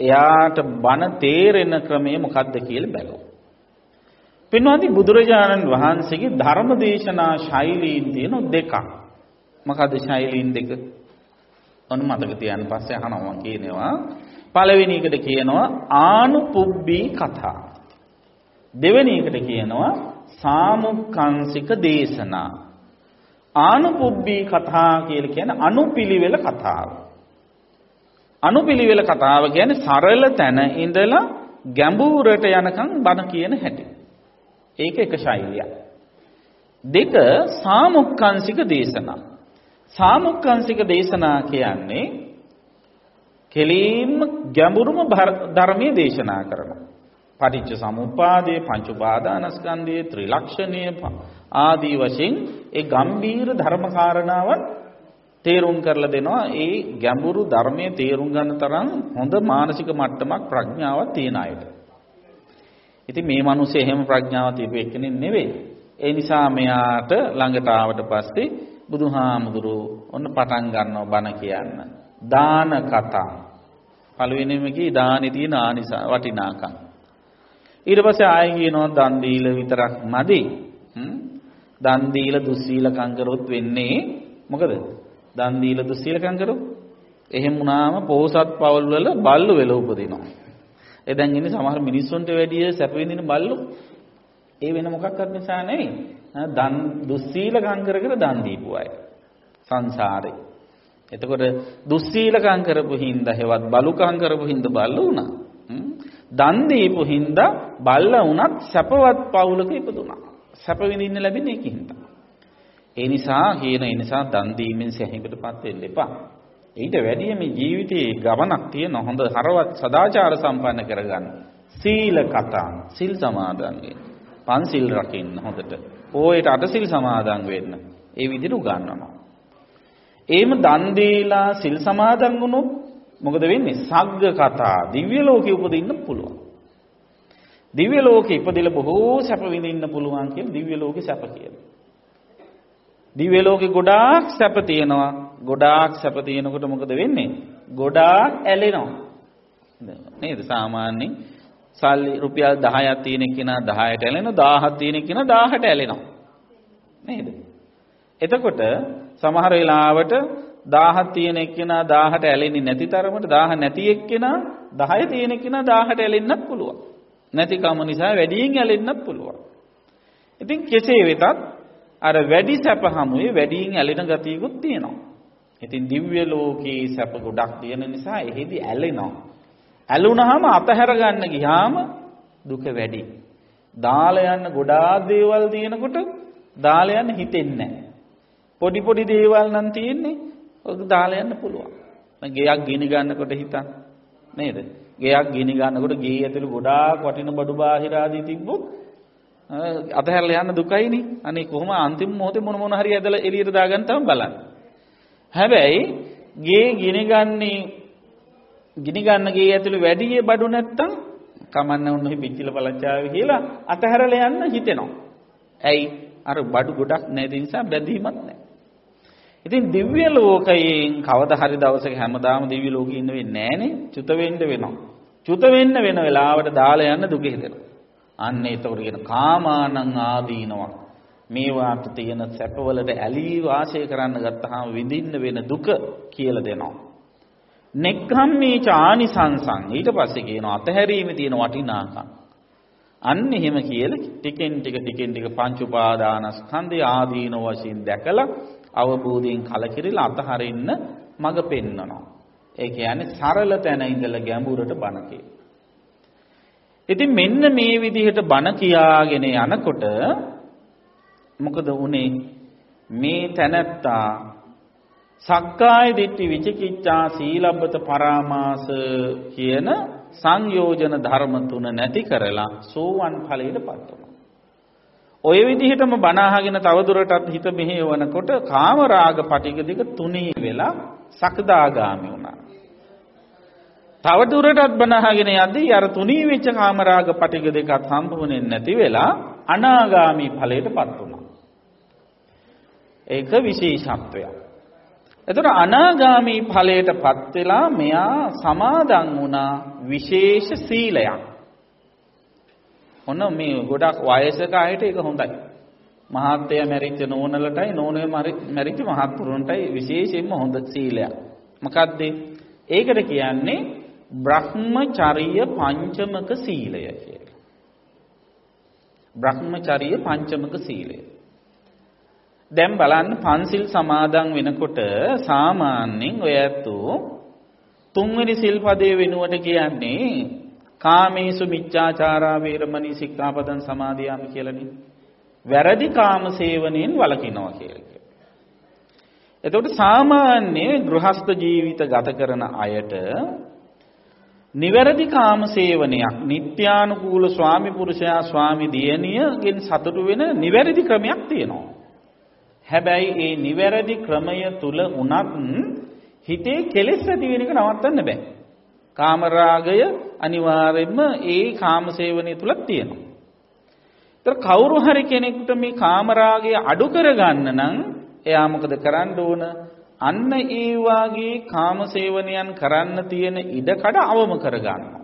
එයාට බණ තේරෙන ක්‍රමය මොකක්ද කියලා බැලුවා. පින්වත්නි බුදුරජාණන් වහන්සේගේ ධර්ම දේශනා ශෛලීන් තියෙන දෙකක්. මොකද ශෛලීන් දෙක? ඔන්න මතක තියාගන්න පස්සේ අහනවා මම කියනවා. පළවෙනි එකට කියනවා ආනුපුබ්බී කතා. දෙවෙනි එකට කියනවා සාමුක්කාංශික දේශනා. ආනුපුබ්බී කතා කියලා කියන්නේ අනුපිළිවෙල කතාව. අනුපිළිවෙල කතාව කියන්නේ සරල තැන ඉඳලා ගැඹුරට යනකම් බණ කියන හැටි. ඒක එක ශෛලියක්. දෙක සාමුක්කාංශික දේශනා. සාමුක්කාංශික දේශනා කියන්නේ කෙලින්ම ගැඹුරුම ධර්මයේ දේශනා කරනවා. පටිච්ච සමුප්පාදයේ පංච උපාදානස්කන්ධයේ ත්‍රිලක්ෂණය ආදී වශයෙන් ඒ ගම්බීර ධර්ම කාරණාවන් තේරුම් කරලා දෙනවා ඒ ගැඹුරු ධර්මයේ තේරුම් ගන්න තරම් හොඳ මානසික මට්ටමක් ප්‍රඥාවක් තියෙන අයට. ඉතින් මේ මිනිස්සේ එහෙම ප්‍රඥාව තිබෙ එක්කෙනෙක් නෙවෙයි. ඒ නිසා මෙයාට ළඟට ආවට පස්සේ බුදුහාමුදුරුවෝ ඔන්න පටන් ගන්නවා බණ කියන්න. දාන කතා. පළවෙනිම කී දානි තියෙන ආනිස වටිනාකම්. ඊට පස්සේ ආයෙ කියනවා දන් දීලා විතරක් මදි. දන් දීලා දුස්සීලකම් කරොත් වෙන්නේ මොකද? දන් දීලා දුස්සීලකම් කරොත් එහෙම වුණාම පොහොසත් පවුල් වල බල්ලු වෙල උපදිනවා. ඒ දැන් ඉන්නේ සමහර මිනිස්සුන්ට වැඩිය සැප විඳින බල්ලෝ. ඒ වෙන මොකක්වත් නිසා නෙවෙයි. දන් දුස්සීලකම් කර කර දන් දීපු අය. සංසාරේ. එතකොට දුස්සීලකම් කරපු හින්දා හෙවත් බලුකම් කරපු හින්දා බල්ල වුණා. දන් දීපු හින්දා බල්ල වුණත් සැපවත් පවුලක ඉපදුනා. සැප විඳින්න ලැබෙන එකින්ද. ඒ නිසා කියන ඒ නිසා දන් දීමෙන් සැහැඟටපත් වෙන්න එපා. ඊට වැඩිය මේ ජීවිතයේ ගමනක් තියෙන හොඳ හරවත් සදාචාර සම්පන්න කරගන්න. සීල කතා, සිල් සමාදන් වෙන්න. පන්සිල් රකින්න හොඳට. ඕයට අටසිල් සමාදන් වෙන්න. ඒ විදිහට උගන්වනවා. එහෙම දන් දීලා සිල් සමාදන් වුණොත් මොකද වෙන්නේ? සග්ග කතා දිව්‍ය ලෝකෙ උපදින්න පුළුවන්. දිව්‍ය ලෝකෙ ඉපදෙලා බොහෝ සැප විඳින්න පුළුවන් කියන දිව්‍ය ලෝකෙ සැප කියලා. දිව්‍ය ලෝකෙ ගොඩාක් සැප තියෙනවා. ගොඩාක් සැප තියෙනකොට මොකද වෙන්නේ? ගොඩාක් ඇලෙනවා. නේද? සාමාන්‍යයෙන් සල්ලි රුපියල් 10ක් තියෙන කෙනා 10ට ඇලෙනවා 1000ක් තියෙන කෙනා 1000ට ඇලෙනවා. නේද? එතකොට සමහර වෙලාවට 1000ක් තියෙන එක්කෙනා 1000ට ඇලෙන්නේ නැති තරමට 1000 නැති එක්කෙනා 10 තියෙන එක්කෙනා 1000ට ඇලෙන්නත් පුළුවන්. නැතිකම නිසා වැඩියෙන් ඇලෙන්නත් පුළුවන්. ඉතින් කෙසේ වෙතත් අර වැඩි සැප හමුවේ වැඩියෙන් ඇලෙන ගතියකුත් තියෙනවා. ඉතින් දිව්‍ය ලෝකේ සැප ගොඩක් තියෙන නිසා එහෙදි ඇලෙනවා. ඇලුනහම අතහැර ගන්න ගියාම දුක වැඩි. දාලා යන්න ගොඩාක් දේවල් තියෙනකොට දාලා යන්න හිතෙන්නේ නැහැ. පොඩි පොඩි දේවල් නම් තියෙන්නේ ඔක දාලා යන්න පුළුවන්. ගෙයක් ගිනි ගන්නකොට හිතන්න නේද? ගෙයක් ගිනි ගන්නකොට ගේ ඇතුළේ ගොඩාක් වටින බඩු බාහිර ආදී තිබ්බොත් අතහැරලා යන්න දුකයිනේ. අනේ කොහොම අන්තිම මොහොතේ මොන මොන හරි ඇදලා එළියට දාගන්න තමයි බලන්නේ. හැබැයි ගේ ගිනි ගන්නේ ගිනි ගන්න ගේ ඇතුළේ වැඩි බඩු නැත්තම් කමන්න උන්නේ පිච්චිල පළච්චාවේ කියලා අතහැරලා යන්න හිතෙනවා. ඇයි? අර බඩු ගොඩක් නැති නිසා බැඳීමක් නැහැ. ඉතින් දිව්‍ය ලෝකයෙන් කවදා හරි දවසක හැමදාම දිව්‍ය ලෝකෙ ඉන්න වෙන්නේ නැහනේ. චුත වෙන්න වෙනවා. චුත වෙන්න වෙන වෙලාවට දාලා යන්න දුක හිතෙනවා. අන්න ඒතකොට කියන කාමානං ආදීනවා. මේවාට තියෙන සැපවලට ඇලී වාසය කරන්න ගත්තාම විඳින්න වෙන දුක කියලා දෙනවා. නෙක්ඛම්මේ චානිසංසං ඊට පස්සේ කියනවා අතහැරීමේ තියෙන වටිනාකම්. අන්න එහෙම කියලා ටිකෙන් ටික ටිකෙන් ටික පංච උපාදානස්කන්ධය ආදීන වශයෙන් දැකලා අවබෝධයෙන් කලකිරිලා අතහරින්න මඟ පෙන්වනවා. ඒ කියන්නේ සරල තැන ඉඳලා ගැඹුරට බණ ඉතින් මෙන්න මේ විදිහට බණ කියාගෙන යනකොට මොකද වුනේ මේ තැනැත්තා සක්කාය දිට්ඨි විචිකිච්ඡා සීලබ්බත පරාමාස කියන සංයෝජන ධර්ම තුන නැති කරලා සෝවන් ඵලයටපත් වුණා. ඔය විදිහටම බණ අහගෙන තවදුරටත් හිත මෙහෙවනකොට කාමරාග පටිග දෙක තුනී වෙලා සකදාගාමි වුණා. තවදුරටත් බණ අහගෙන යද්දී අර තුනී වෙච්ච කාමරාග පටිග දෙකත් සම්පූර්ණයෙන් නැති වෙලා අනාගාමි ඵලයටපත් වුණා. ඒක විශේෂත්වයක්. එතකොට අනාගාමි ඵලයටපත් වෙලා මෙයා සමාදන් වුණා විශේෂ සීලයක්. ඔන්න මේ ගොඩක් වයසක අයට ඒක හොඳයි. මහත්ය මැරිච්ච නෝනලටයි නෝනේ මැරිච්ච මහත්තුරුන්ටයි විශේෂයෙන්ම හොඳ සීලයක්. මොකද්ද? ඒකට කියන්නේ බ්‍රහ්මචර්ය පංචමක සීලය කියලා. බ්‍රහ්මචර්ය පංචමක සීලය. දැන් බලන්න පන්සිල් සමාදන් වෙනකොට සාමාන්‍යයෙන් ඔය ඇත්තෝ තුන්වෙනි සිල්පදයේ වෙනුවට කියන්නේ කාමේසු මිච්ඡාචාරා වේරමණී සික්ඛාපදං සමාදියාමි කියලානේ. වැරදි කාම සේවනයෙන් වළකිනවා කියලා. එතකොට සාමාන්‍ය ගෘහස්ත ජීවිත ගත කරන අයට නිවැරදි කාම සේවනයක් නිත්‍යානුකූල ස්වාමි පුරුෂයා ස්වාමි දියණියගෙන් සතුටු වෙන නිවැරදි ක්‍රමයක් තියෙනවා. හැබැයි ඒ නිවැරදි ක්‍රමය තුල උනත් හිතේ කෙලෙස් ඇති වෙන එක නවත්තන්න බෑ. කාමරාගය අනිවාර්යයෙන්ම ඒ කාමසේවනය තුලක් තියෙනවා. ඒතර කවුරු හරි කෙනෙකුට මේ කාමරාගය අඩු කරගන්න නම් එයා මොකද කරන්න ඕන? අන්න ඒ වාගේ කාමසේවනයන් කරන්න තියෙන ඉඩකඩ අවම කරගන්නවා.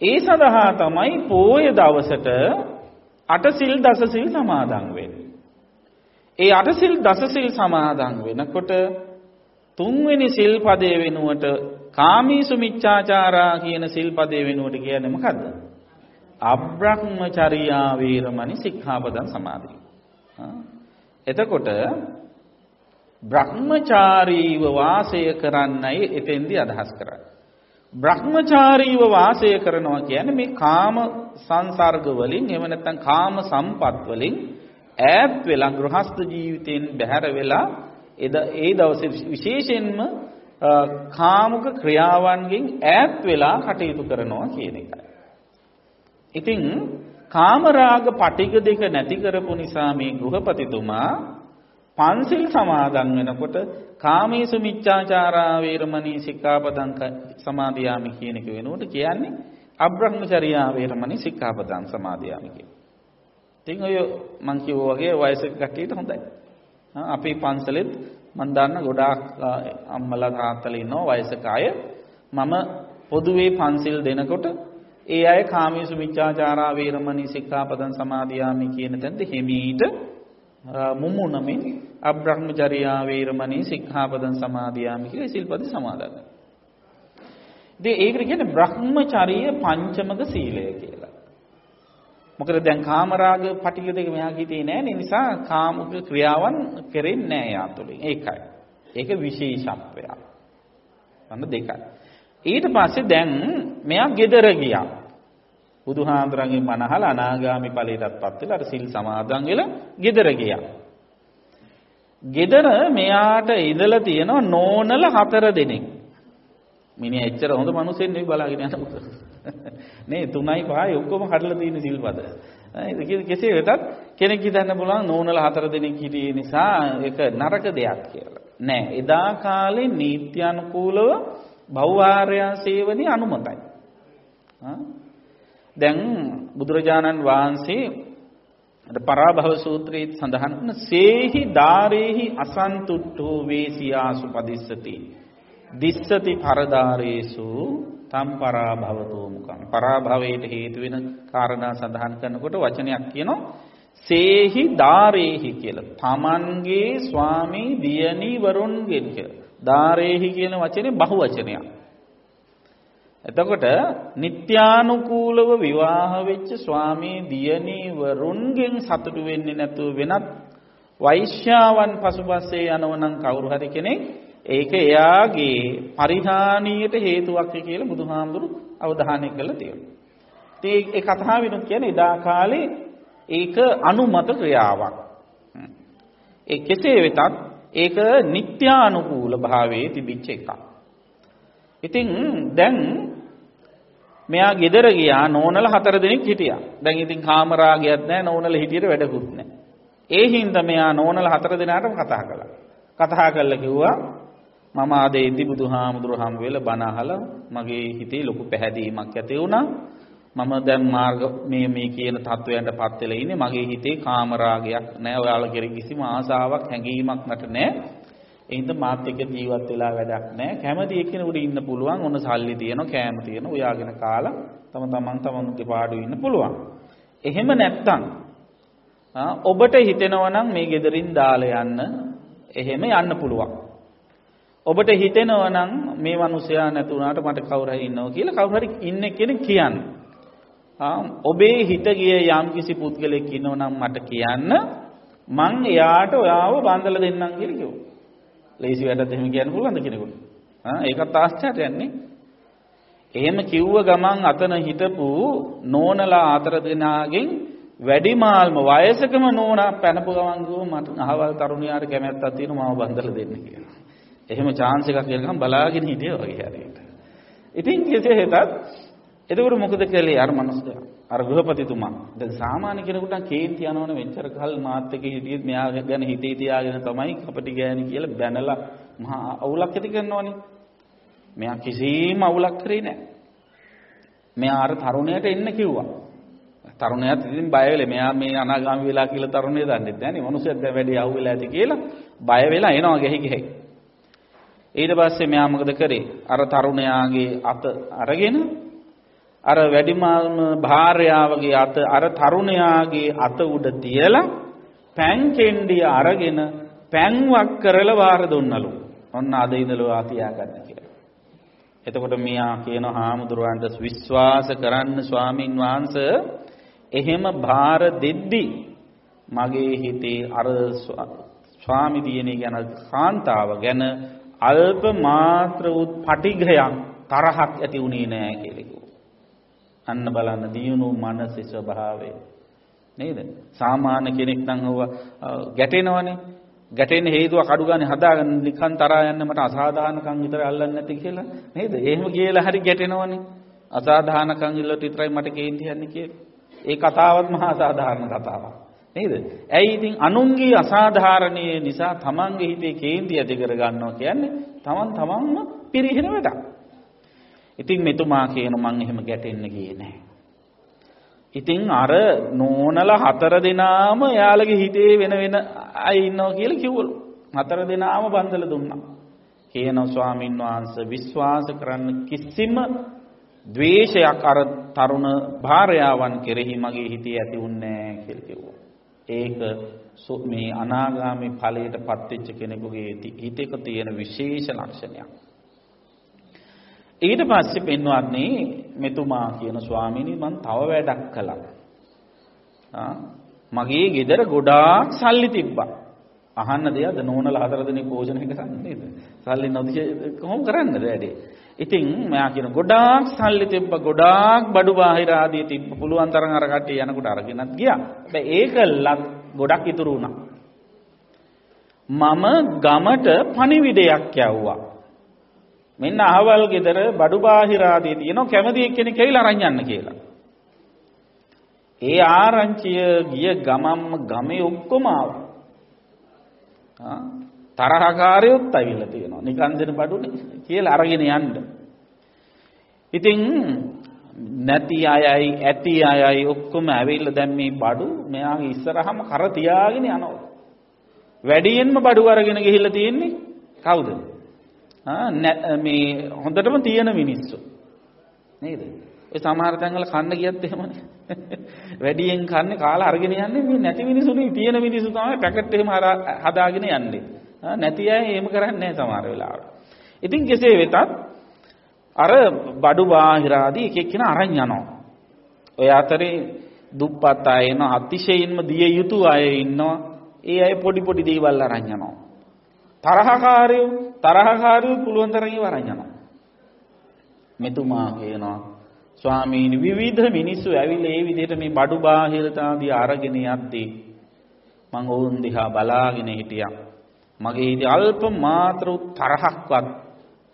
ඒ සඳහා තමයි පෝය දවසට අටසිල් දසසිල් සමාදන් වෙන්නේ. ඒ අටසිල් දසසිල් සමාදන් වෙනකොට තුන්වෙනි සිල්පදයේ වෙනුවට කාමීසු මිච්ඡාචාරා කියන සිල්පදයේ වෙනුවට කියන්නේ මොකද්ද? අබ්‍රහ්මචර්යා වේරමණි සික්ඛාපදං සමාදිය. එතකොට බ්‍රහ්මචාරීව වාසය කරන්නයි එතෙන්දී අදහස් කරන්නේ. බ්‍රහ්මචාරීව වාසය කරනවා කියන්නේ මේ කාම සංසර්ග වලින් එහෙම නැත්නම් කාම සම්පත් වලින් ඈත් වෙලා ගෘහස්ත ජීවිතයෙන් බැහැර වෙලා ඒ දවසේ විශේෂයෙන්ම කාමක ක්‍රියාවන්ගෙන් ඈත් වෙලා කටයුතු කරනවා කියන එකයි. ඉතින් කාමරාග පටිග දෙක නැති කරපු නිසා මේ ගෘහපතිතුමා පන්සිල් සමාදන් වෙනකොට කාමේසු මිච්ඡාචාරා වේරමණී සික්ඛාපදං සමාදියාමි කියන එක වෙනුවට කියන්නේ අබ්‍රහ්මචර්යා වේරමණී සික්ඛාපදං සමාදියාමි කියන. ඉතින් ඔය මං කිව්වා වගේ වයසක කට්ටියට හොඳයි. අපේ පන්සලෙත් මම දන්න ගොඩාක් අම්මලා තාත්තලා ඉන්නවා වයසක අය. මම පොදුවේ පන්සිල් දෙනකොට ඒ අය කාමීසු මිච්ඡාචාරා වේරමණී සික්ඛාපදං සමාදියාමි කියන තැනට හිමීට මුමුණමින් අබ්‍රහ්මචර්යා වේරමණී සික්ඛාපදං සමාදියාමි කියලා සිල්පද සමාදන් වෙනවා. ඉතින් ඒකට කියන්නේ බ්‍රහ්මචර්ය පංචමක සීලය කියලා. මොකද දැන් කාමරාග පටිග දෙක මෙහා හිතේ නැහැ නිසා කාමුක ක්‍රියාවන් කෙරෙන්නේ නැහැ යා තුලින්. ඒකයි. ඒක විශේෂත්වයක්. අන්න දෙකයි. ඊට පස්සේ දැන් මෙයා gedara ගියා. බුදුහාඳුරන්ගේ මනහල අනාගාමි ඵලයටත්පත් වෙලා අර සිල් සමාදන් වෙලා gedara ගියා. gedara මෙයාට ඉඳලා තියෙනවා නෝනල හතර දෙනෙක්. මිනිහා එච්චර හොඳ මිනිස්සෙක් නෙවෙයි බලාගෙන යනකොට. *laughs* නේ 3යි 5යි ඔක්කොම කඩලා තියෙන සිල්පද. ඒක කෙසේ වෙතත් කෙනෙක් හිතන්න පුළුවන් නෝනල හතර දෙනෙක් හිටියේ නිසා ඒක නරක දෙයක් කියලා. නෑ එදා කාලේ නීත්‍ය අනුකූලව බෞවාර්යයන් සේවනයේ අනුමතයි. දැන් බුදුරජාණන් වහන්සේ අර පරාභව සූත්‍රයේ සඳහන් කරන සේහි ධාරේහි අසන්තුට්ඨෝ වේසියාසු පදිස්සති දිස්සති පරදාරේසු තම් පරාභවතෝ මුකං පරාභවයට හේතු වෙන කාරණා සඳහන් කරනකොට වචනයක් කියනවා සේහි ධාරේහි කියලා. තමන්ගේ ස්වාමී දියණී වරුන්ගෙන් කියලා. ධාරේහි කියන වචනේ බහු වචනයක් එතකොට නිත්‍යානුකූලව විවාහ වෙච්ච ස්වාමී දියණීවරුන්ගෙන් සතුටු වෙන්නේ නැතුව වෙනත් වෛශ්‍යාවන් පසුපස්සේ යනවනම් කවුරු හරි කෙනෙක් ඒක එයාගේ පරිහානියට හේතුවක් කියලා බුදුහාමුදුරු අවධානය කළා තියෙනවා. ඉතින් ඒ කතාව වෙනුත් කියන්නේ එදා කාලේ ඒක අනුමත ක්‍රියාවක්. ඒ කෙසේ වෙතත් ඒක නිත්‍යානුකූල භාවයේ තිබිච්ච එකක්. ඉතින් දැන් මෙයා ගෙදර ගියා නෝනල හතර දෙනෙක් හිටියා. දැන් ඉතින් කාමරාගයක් නැහැ නෝනල හිටියට වැඩකුත් නැහැ. ඒ හින්දා මෙයා නෝනල හතර දෙනාටම කතා කළා. කතා කරලා කිව්වා මම ආද එද්දි බුදුහාමුදුරු හම් වෙලා බණ අහලා මගේ හිතේ ලොකු පැහැදීමක් ඇති වුණා. මම දැන් මාර්ග මේ මේ කියන තත්වයන්ටපත් වෙලා ඉන්නේ මගේ හිතේ කාමරාගයක් නැහැ. ඔයාලා කෙරෙහි කිසිම ආසාවක් හැඟීමක් මට නැහැ. එහෙනම් මාත් එක්ක ජීවත් වෙලා වැඩක් නැහැ. කැමති එක්කෙනෙකුට ඉන්න පුළුවන්. ඔන්න සල්ලි තියෙනවා, කෑම තියෙනවා. උයාගෙන කාලා තම තමන් තමන්ගේ පාඩුවේ ඉන්න පුළුවන්. එහෙම නැත්තම් ඔබට හිතෙනවා නම් මේ ගෙදරින් දාලා යන්න එහෙම යන්න පුළුවන්. ඔබට හිතෙනවා නම් මේ මිනිසයා නැතුණාට මට කවුරු හරි ඉන්නවා කියලා කවුරු හරි ඉන්නේ කෙනෙක් කියන්න. ඔබේ හිත ගිය යම්කිසි පුද්ගලෙක් ඉන්නවා නම් මට කියන්න මං එයාට ඔයාව බඳලා දෙන්නම් කියලා කිව්වා. ලේසි වැඩක් එහෙම කියන්න පුළුවන්ද කෙනෙකුට? ආ ඒකත් ආශ්චර්යයක් නේ. එහෙම කිව්ව ගමන් අතන හිටපු නෝනලා අතර දෙනාගෙන් වැඩිමාල්ම වයසකම නෝනා පැනපු ගමන් ගෝ මට අහවල් තරුණියාට කැමැත්තක් තියෙනවා මාව බඳලා දෙන්න කියලා. එහෙම chance එකක් එනකම් බලාගෙන හිටියේ වගේ හරියට. ඉතින් කෙසේ වෙතත් එතකොට මොකද කළේ අර මනුස්සයා? අර ගෘහපතිතුමා. දැන් සාමාන්‍ය කෙනෙකුට නම් කේන්ති යනවනේ වෙච්චර කල් මාත් එක්ක හිටියෙත් මෙයා ගැන හිතේ තියාගෙන තමයි කපටි ගෑණි කියලා බැනලා මහා අවුලක් ඇති කරනවනේ. මෙයා කිසිම අවුලක් කරේ නැහැ. මෙයා අර තරුණයට එන්න කිව්වා. තරුණයාත් ඉතින් බය වෙලේ මෙයා මේ අනාගාමී වෙලා කියලා තරුණය දන්නේ නැහැ නේ. මිනිස්සුත් දැන් වැඩි අහුවෙලා ඇති කියලා බය වෙලා එනවා ගෙහි ගෙහි. ඊට පස්සේ මෙයා මොකද කරේ? අර තරුණයාගේ අත අරගෙන අර වැඩිමාල්ම භාර්යාවගේ අත අර තරුණයාගේ අත උඩ තියලා පැන් කෙන්ඩිය අරගෙන පැන්වක් කරලා වාර දුන්නලු. ඔන්න අද ඉඳලා තියාගන්න කියලා. එතකොට මියා කියන හාමුදුරුවන්ට විශ්වාස කරන්න ස්වාමින් වහන්සේ එහෙම භාර දෙද්දි මගේ හිතේ අර ස්වාමි දියණිය ගැන කාන්තාව ගැන අල්ප මාත්‍ර උත් පටිඝයක් තරහක් ඇති වුණේ නෑ කියලා අන්න බලන්න දියුණු මනසේ ස්වභාවය නේද? සාමාන්‍ය කෙනෙක් නම් ඔව ගැටෙනවනේ. ගැටෙන්න හේතුවක් අඩු ගන්න හදාගන්න නිකන් තරහා යන්න මට අසාධාරණකම් විතර අල්ලන්නේ නැති කියලා නේද? එහෙම කියලා හරි ගැටෙනවනේ. අසාධාරණකම් ඉල්ලට විතරයි මට කේන්ති යන්නේ කියලා. ඒ කතාවත් මහා අසාධාරණ කතාවක්. නේද? ඇයි ඉතින් අනුන්ගේ අසාධාරණයේ නිසා තමන්ගේ හිතේ කේන්ති ඇති කර ගන්නවා කියන්නේ තමන් තමන්ම පිරිහෙන වැඩක්. ඉතින් මෙතුමා කියන මං එහෙම ගැටෙන්න ගියේ නැහැ. ඉතින් අර නෝනල හතර දෙනාම එයාලගේ හිතේ වෙන වෙන අය ඉන්නවා කියලා කිව්වලු. හතර දෙනාම බන්දල දුන්නා. කියනවා ස්වාමින් වහන්සේ විශ්වාස කරන්න කිසිම ද්වේෂයක් අර තරුණ භාර්යාවන් කෙරෙහි මගේ හිතේ ඇති වුන්නේ නැහැ කියලා කිව්වා. ඒක මේ අනාගාමී ඵලයට පත්වෙච්ච කෙනෙකුගේ හිතේක තියෙන විශේෂ ලක්ෂණයක්. ඊට පස්සේ පෙන්වන්නේ මෙතුමා කියන ස්වාමීනි මං තව වැඩක් කළා. මගේ ගෙදර ගොඩාක් සල්ලි තිබ්බා. අහන්න දෙයක්ද නෝනලා හතර දෙනෙක් භෝජනය කරන්නේ නේද? සල්ලි නොදී කොහොම කරන්නද වැඩේ? ඉතින් මයා කියන ගොඩාක් සල්ලි තිබ්බ ගොඩාක් බඩු බාහිර ආදී තිබ්බ පුළුවන් තරම් අර කට්ටිය යනකොට අරගෙනත් ගියා. හැබැයි ඒකලත් ගොඩක් ඉතුරු වුණා. මම ගමට පණිවිඩයක් යවුවා. මෙන්න අහවල් ගෙදර බඩු බාහිර ආදී තියෙනවා කැමති එක්කෙනෙක් ඇවිල්ලා අරන් යන්න කියලා. ඒ ආරංචිය ගිය ගමම්ම ගමේ ඔක්කොම ආවා. ආ තරහකාරයොත් ඇවිල්ලා තියෙනවා. නිකන් දෙන බඩුනේ කියලා අරගෙන යන්න. ඉතින් නැති අයයි ඇති අයයි ඔක්කොම ඇවිල්ලා දැන් මේ බඩු මෙයාගේ ඉස්සරහම කර තියාගෙන යනවා. වැඩියෙන්ම බඩු අරගෙන ගිහිල්ලා තියෙන්නේ කවුද? මේ හොඳටම තියෙන මිනිස්සු. නේද? ඒ සමහර තැන්වල කන්න ගියත් එහෙමනේ. *laughs* වැඩියෙන් කන්නේ කාලා අරගෙන යන්නේ මේ නැති මිනිසුනේ තියෙන මිනිස්සු තමයි පැකට් එහෙම හදාගෙන යන්නේ. නැති අය එහෙම කරන්නේ නැහැ සමහර වෙලාවට. ඉතින් කෙසේ වෙතත් අර බඩු බාහිර ආදී එක එක්කෙනා අරන් යනවා. ඔය අතරේ දුප්පත් අය එන අතිශයින්ම දිය යුතු අය ඉන්නවා. ඒ අය පොඩි පොඩි දේවල් අරන් යනවා. තරහකාරයෝ තරහකාරයෝ පුළුවන් තරම් ඉවරන් යනවා. මෙතුමා කියනවා ස්වාමීනි විවිධ මිනිස්සු ඇවිල්ලා ඒ විදිහට මේ බඩු බාහිරතාදී අරගෙන යද්දී මම වුන් දිහා බලාගෙන හිටියා. මගේ හිතේ අල්ප මාත්‍ර තරහක්වත්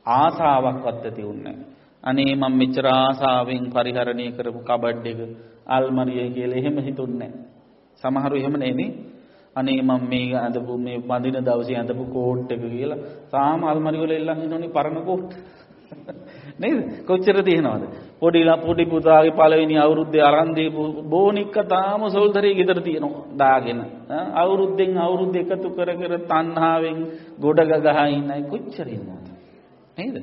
ආසාවක්වත් ඇති වුණේ අනේ මම මෙච්චර ආසාවෙන් පරිහරණය කරපු කබඩ් එක අල්මරිය කියලා එහෙම හිතුන්නේ සමහරු එහෙම නෙනේ අනේ මම මේ අඳපු මේ බඳින දවසේ අඳපු කෝට් එක කියලා තාම අල්මාරි වල එල්ලන් ඉන්නෝනේ පරණ කෝට්. නේද කොච්චර තියෙනවද පොඩිලා පොඩි පුතාගේ පළවෙනි අවුරුද්දේ අරන් දීපු බෝනික්ක තාම සොල්දරේ ගෙදර තියෙනවා දාගෙන අවුරුද්දෙන් අවුරුද්ද එකතු කර කර තණ්හාවෙන් ගොඩ ගගහ ඉන්නයි කොච්චර ඉන්නවද නේද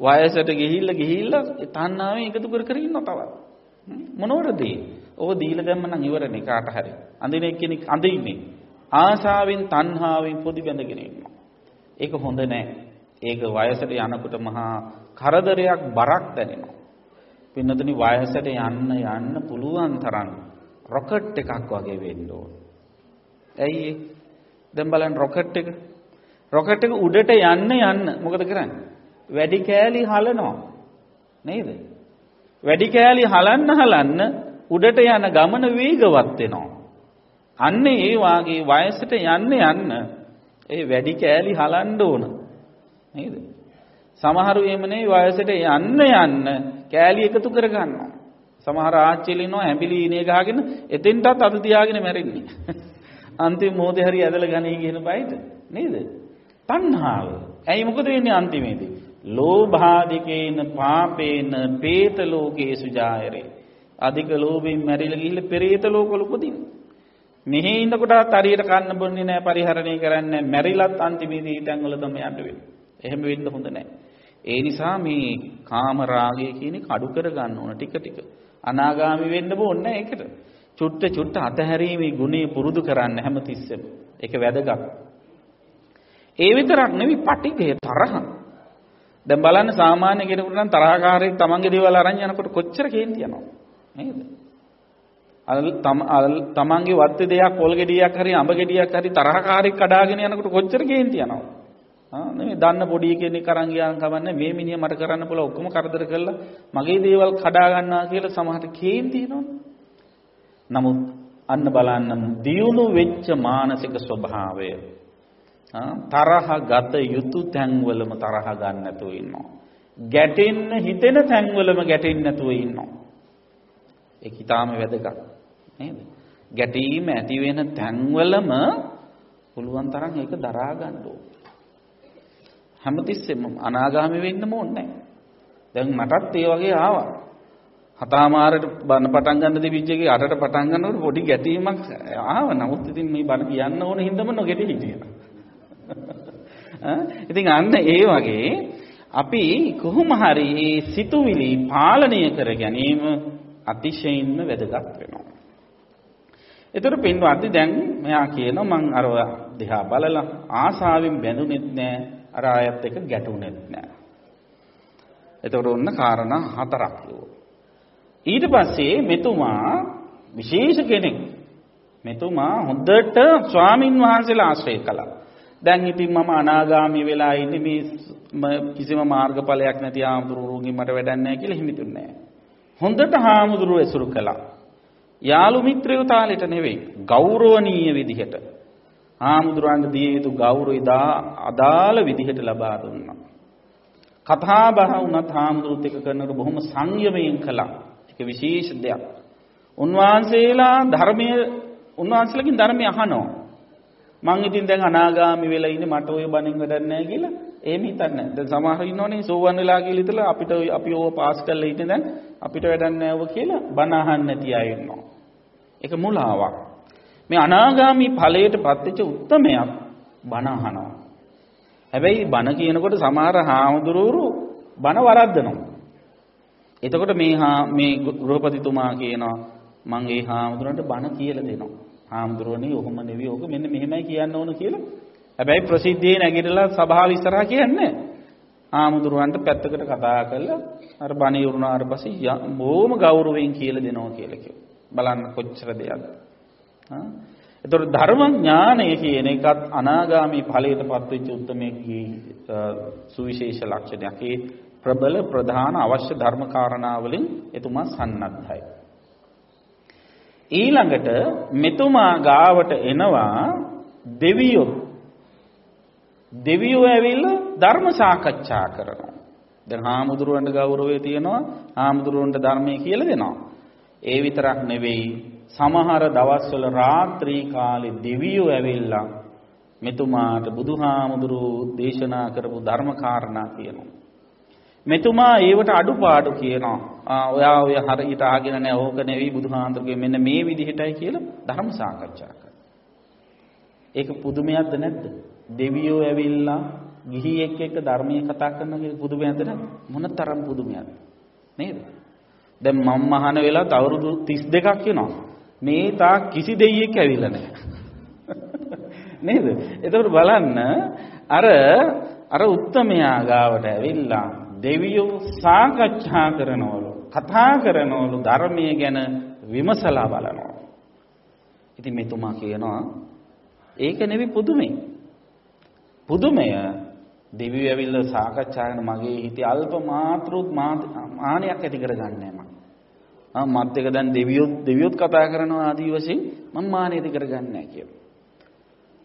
වයසට ගිහිල්ලා ගිහිල්ලා තණ්හාවෙන් එකතු කර කර ඉන්නවා තවත් මොනවටද ඕක දීලා දැම්ම නම් ඉවරනේ කාට හරි. අඳින එක්කෙනෙක් අඳින්නේ. ආසාවෙන් තණ්හාවෙන් පොදි බැඳගෙන ඉන්නවා. ඒක හොඳ නෑ. ඒක වයසට යනකොට මහා කරදරයක් බරක් දැනෙනවා. පින්නතුනි වයසට යන්න යන්න පුළුවන් තරම් රොකට් එකක් වගේ වෙන්න ඕන. ඇයි ඒ? දැන් බලන්න රොකට් එක. රොකට් එක උඩට යන්න යන්න මොකද කරන්නේ? වැඩි කෑලි හලනවා. නේද? වැඩි කෑලි හලන්න හලන්න උඩට යන ගමන වේගවත් වෙනවා. අන්න ඒ වාගේ වයසට යන්න යන්න ඒ වැඩි කෑලි හලන්න ඕන. නේද? සමහරු එමනේ වයසට යන්න යන්න කෑලි එකතු කර ගන්නවා. සමහර ආච්චිලි ඉන්නවා හැඹිලි ඉනේ ගහගෙන එතෙන්ටත් අත තියාගෙන මැරෙන්නේ. *laughs* අන්තිම මොහොතේ හරි ඇදලා ගන්නේ කියන බයිට නේද? තණ්හාව. ඇයි මොකද වෙන්නේ අන්තිමේදී? ලෝභාදිකේන පාපේන පේත ලෝකේසු ජායරේ අධික ලෝභයෙන් මැරිලා ගිහිල්ලා පෙරේත ලෝකවල උපදින. මෙහි ඉන්නකොටත් හරියට කන්න බොන්නේ නැහැ පරිහරණය කරන්නේ නැහැ. මැරිලත් අන්තිමේදී ඊටන් වල තමයි යන්න වෙන්නේ. එහෙම වෙන්න හොඳ නැහැ. ඒ නිසා මේ කාම රාගය කියන එක අඩු කර ගන්න ඕන ටික ටික. අනාගාමි වෙන්න ඕනේ ඒකට. චුට්ට චුට්ට අතහැරීමේ ගුණය පුරුදු කරන්න හැමතිස්සෙම. ඒක වැදගත්. ඒ විතරක් නෙවෙයි පටිඝය තරහ. දැන් බලන්න සාමාන්‍ය කෙනෙකුට නම් තරහකාරයෙක් තමන්ගේ දේවල් අරන් යනකොට කොච්චර කේන්ති යනවද? නේද? තමන්ගේ වත්තේ දෙයක් පොල් ගෙඩියක් හරි අඹ ගෙඩියක් හරි තරහකාරයෙක් කඩාගෙන යනකොට කොච්චර කේන්ති යනවද? ආ නෙමෙයි දන්න පොඩි කෙනෙක් අරන් ගියාන් කවන්නේ මේ මිනිහ මට කරන්න පුළුවන් ඔක්කොම කරදර කළා මගේ දේවල් කඩා ගන්නවා කියලා සමහරට කේන්ති එනවනේ. නමුත් අන්න බලන්න දියුණු වෙච්ච මානසික ස්වභාවය තරහ ගත යුතු තැන්වලම තරහ ගන්න නැතුව ඉන්නවා. ගැටෙන්න හිතෙන තැන්වලම ගැටෙන්නේ නැතුව ඉන්නවා. ඒක ඊටාම වැදගත් නේද? ගැටීම ඇති වෙන තැන්වලම පුළුවන් තරම් ඒක දරා ගන්න ඕනේ. හැමතිස්සෙම අනාගාමී වෙන්නම ඕනේ දැන් මටත් ඒ වගේ ආවා. හතාමාරට බන පටන් ගන්න දෙවිච්ච එකේ අටට පටන් ගන්නකොට පොඩි ගැටීමක් ආව. නමුත් ඉතින් මේ බන කියන්න ඕන හින්දාම නොගෙටි හිටියා. *laughs* ඉතින් අන්න ඒ වගේ අපි කොහොම හරි මේ සිතුවිලි පාලනය කර ගැනීම අතිශයින්ම වැදගත් වෙනවා. ඒතර පින්වත්නි දැන් මෙයා කියනවා මං අර දිහා බලලා ආසාවෙන් බැඳුනෙත් නෑ අර ආයත් එක ගැටුනෙත් නෑ. එතකොට ඔන්න කාරණා හතරක් ඊට පස්සේ මෙතුමා විශේෂ කෙනෙක්. මෙතුමා හොඳට ස්වාමින් වහන්සේලා ආශ්‍රය කළා. දැන් ඉතින් මම අනාගාමී වෙලා ඉන්නේ මේ කිසිම මාර්ගඵලයක් නැති ආමුදුරුවන්ගෙන් මට වැඩක් නැහැ කියලා හිමිතුන්නේ නැහැ. හොඳට හාමුදුරුව ඇසුරු කළා. යාළු මිත්‍රයෝ තාලෙට නෙවෙයි ගෞරවනීය විදිහට හාමුදුරන්ට දිය යුතු ගෞරවය අදාළ විදිහට ලබා දුන්නා. කතා බහ වුණත් හාමුදුරුවොත් එක කරනකොට බොහොම සංයමයෙන් කළා. ඒක විශේෂ දෙයක්. උන්වහන්සේලා ධර්මයේ උන්වහන්සේලාගෙන් ධර්මය අහනවා. මං ඉතින් දැන් අනාගාමි වෙලා ඉන්නේ මට ඔය බණින් වැඩක් නැහැ කියලා එහෙම හිතන්නේ නැහැ. දැන් සමහර ඉන්නෝනේ සෝවන් වෙලා කියලා ඉතලා අපිට අපි ඕව පාස් කරලා ඉන්නේ දැන් අපිට වැඩක් නැහැ ඔබ කියලා බණ අහන්න නැති අය ඉන්නවා. ඒක මුලාවක්. මේ අනාගාමි ඵලයට පත්වෙච්ච උත්මයක් බණ අහනවා. හැබැයි බණ කියනකොට සමහර හාමුදුරුවෝ බණ වරද්දනවා. එතකොට මේ මේ ගෘහපතිතුමා කියනවා මං ඒ හාමුදුරන්ට බණ කියලා දෙනවා. හාමුදුරුවනේ ඔහොම නෙවෙයි ඔක මෙන්න මෙහෙමයි කියන්න ඕන කියලා. හැබැයි ප්‍රසිද්ධියේ නැගිටලා සභාව ඉස්සරහා කියන්නේ හාමුදුරුවන්ට පැත්තකට කතා කරලා අර බණ ඉවරුනාට පස්සේ බොහොම ගෞරවයෙන් කියලා දෙනවා කියලා කිව්වා. බලන්න කොච්චර දෙයක්ද. එතකොට ධර්ම ඥානය කියන එකත් අනාගාමී ඵලයටපත් වෙච්ච උත්මයේ සුවිශේෂ ලක්ෂණයක්. ඒ ප්‍රබල ප්‍රධාන අවශ්‍ය ධර්ම කාරණා වලින් එතුමා සන්නද්ධයි. ඊළඟට මෙතුමා ගාවට එනවා දෙවියෝ දෙවියෝ ඇවිල්ලා ධර්ම සාකච්ඡා කරනවා. දැන් හාමුදුරුවන්ට ගෞරවය තියෙනවා හාමුදුරුවන්ට ධර්මය කියලා දෙනවා. ඒ විතරක් නෙවෙයි සමහර දවස්වල රාත්‍රී කාලේ දෙවියෝ ඇවිල්ලා මෙතුමාට බුදුහාමුදුරුවෝ දේශනා කරපු ධර්ම කාරණා කියනවා. මෙතුමා ඒවට අඩුපාඩු කියනවා. ඔයා ඔය හරියට ආගෙන නැහැ ඕක නෙවෙයි බුදුහාමුදුරුවෝ මෙන්න මේ විදිහටයි කියලා ධර්ම සාකච්ඡා කරනවා. ඒක පුදුමයක්ද නැද්ද? දෙවියෝ ඇවිල්ලා ගිහියෙක් එක්ක ධර්මයේ කතා කරනවා පුදුමයක්ද නැද්ද? මොනතරම් පුදුමයක්ද? නේද? දැන් මම අහන වෙලාවට අවුරුදු 32ක් වෙනවා. මේ තා කිසි දෙයියෙක් ඇවිල්ලා නැහැ. *laughs* නේද? එතකොට බලන්න අර අර උත්තමයා ගාවට ඇවිල්ලා දෙවියෝ සාකච්ඡා කරනවලු කතා කරනවලු ධර්මයේ ගැන විමසලා බලනවා. ඉතින් මෙතුමා කියනවා ඒක නෙවි පුදුමේ. පුදුමය දෙවියෝ ඇවිල්ලා සාකච්ඡා කරන මගේ හිතේ අල්ප මාත්‍රුත් මානයක් ඇති කරගන්නේ මම. ආ මත් එක දැන් දෙවියොත් දෙවියොත් කතා කරනවා ආදී වශයෙන් මම මානෙ ඇති කරගන්නේ නැහැ කියලා.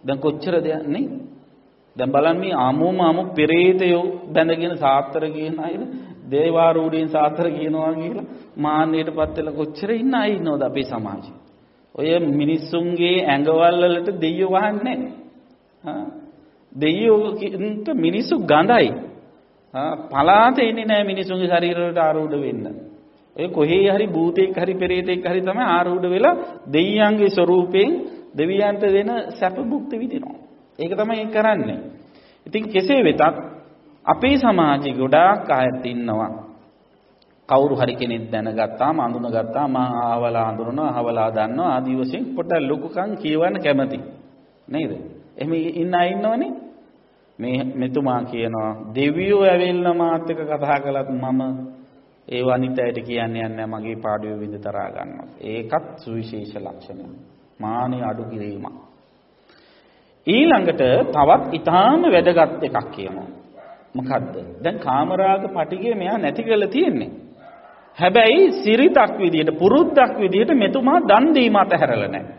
දැන් කොච්චර දෙයක් නේ? දැන් බලන්න මේ ආමෝම ආමෝ පෙරේතයෝ බැඳගෙන සාත්‍තර කියන අයද දේවාරූಢයෙන් සාත්‍තර කියනවා කියලා මාන්නයටපත් වෙලා කොච්චර ඉන්න අය ඉන්නවද අපේ සමාජයේ. ඔය මිනිස්සුන්ගේ ඇඟවල් වලට දෙයියෝ වහන්නේ නැහැ. දෙයියෝන්ට මිනිස්සු ගඳයි. පලාත එන්නේ නැහැ මිනිස්සුන්ගේ ශරීරවලට ආරූඪ වෙන්න. ඔය කොහේ හරි භූතෙක් හරි පෙරේතෙක් හරි තමයි ආරූඪ වෙලා දෙවියන්ගේ ස්වරූපයෙන් දෙවියන්ට දෙන සැප භුක්ති විඳිනවා. ඒක තමයි කරන්නේ. ඉතින් කෙසේ වෙතත් අපේ සමාජයේ ගොඩාක් අයත් ඉන්නවා. කවුරු හරි කෙනෙක් දැනගත්තාම අඳුනගත්තා මා ආවලා අඳුරනවා අහවලා දන්නවා ආදී වශයෙන් පොඩ්ඩක් ලොකුකම් කියවන්න කැමති. නේද? එහෙම ඉන්න අය ඉන්නවනේ. මේ මෙතුමා කියනවා දෙවියෝ ඇවිල්ලා මාත් එක්ක කතා කළත් මම ඒ වනිතයට කියන්නේ නැහැ මගේ පාඩුවේ විඳ තරහා ගන්නවා. ඒකත් සුවිශේෂ ලක්ෂණයක්. මානෙ අඩු කිරීමක්. ඊළඟට තවත් ඊටාම වැදගත් එකක් කියමු. මොකද්ද? දැන් කාමරාග පටිගය මෙයා නැති කරලා තියෙන්නේ. හැබැයි සිරිතක් විදියට පුරුද්දක් විදියට මෙතුමා දන් දීම අතහැරලා නැහැ.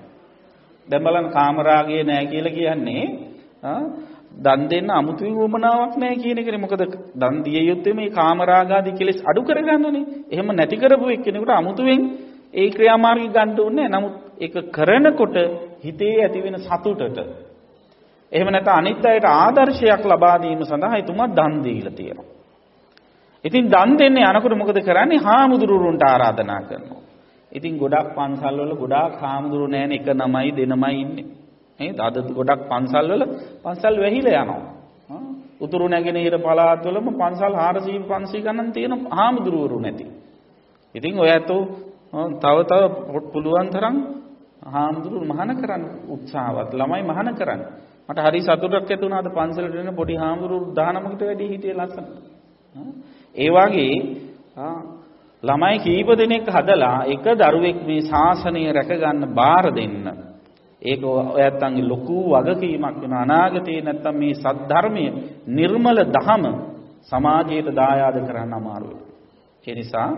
දැන් බලන්න කාමරාගය නැහැ කියලා කියන්නේ දන් දෙන්න අමුතුවෙන් උවමනාවක් නැහැ කියන එකනේ. මොකද දන් දිය යුත්තේ මේ කාමරාගාදී කෙලෙස් අඩු කරගන්නනේ. එහෙම නැති කරපු එක්කෙනෙකුට අමුතුවෙන් ඒ ක්‍රියාමාර්ගය ගන්න ඕනේ නමුත් ඒක කරනකොට හිතේ ඇතිවෙන සතුටට එහෙම නැත්නම් අනිත් අයට ආදර්ශයක් ලබා දීම සඳහා එතුමා දන් දීලා තියෙනවා. ඉතින් දන් දෙන්නේ යනකොට මොකද කරන්නේ? හාමුදුරුවන්ට ආරාධනා කරනවා. ඉතින් ගොඩක් පන්සල් වල ගොඩාක් හාමුදුරු නැහැනේ එක නමයි දෙනමයි ඉන්නේ. නේද? අද ගොඩක් පන්සල් වල පන්සල් වැහිලා යනවා. උතුරු නැගෙනහිර පළාත් වලම පන්සල් 400 500 ගණන් තියෙන හාමුදුරුවරු නැති. ඉතින් ඔය ඇතෝ තව තව පුළුවන් තරම් හාමුදුරු මහාන කරන්න උත්සාහවත් ළමයි මහාන කරන්න. මට හරි සතුටක් ඇති වුණා අද පන්සලට එන පොඩි හාමුදුරු 19කට වැඩි හිටියේ ලස්සන. ඒ වගේ ළමයි කීප දෙනෙක් හදලා එක දරුවෙක් මේ ශාසනය රැක ගන්න බාර දෙන්න. ඒක ඔයත්තන්ගේ ලොකු වගකීමක් වෙන අනාගතේ නැත්තම් මේ සද්ධර්මයේ නිර්මල දහම සමාජයට දායාද කරන්න අමාරුයි. ඒ නිසා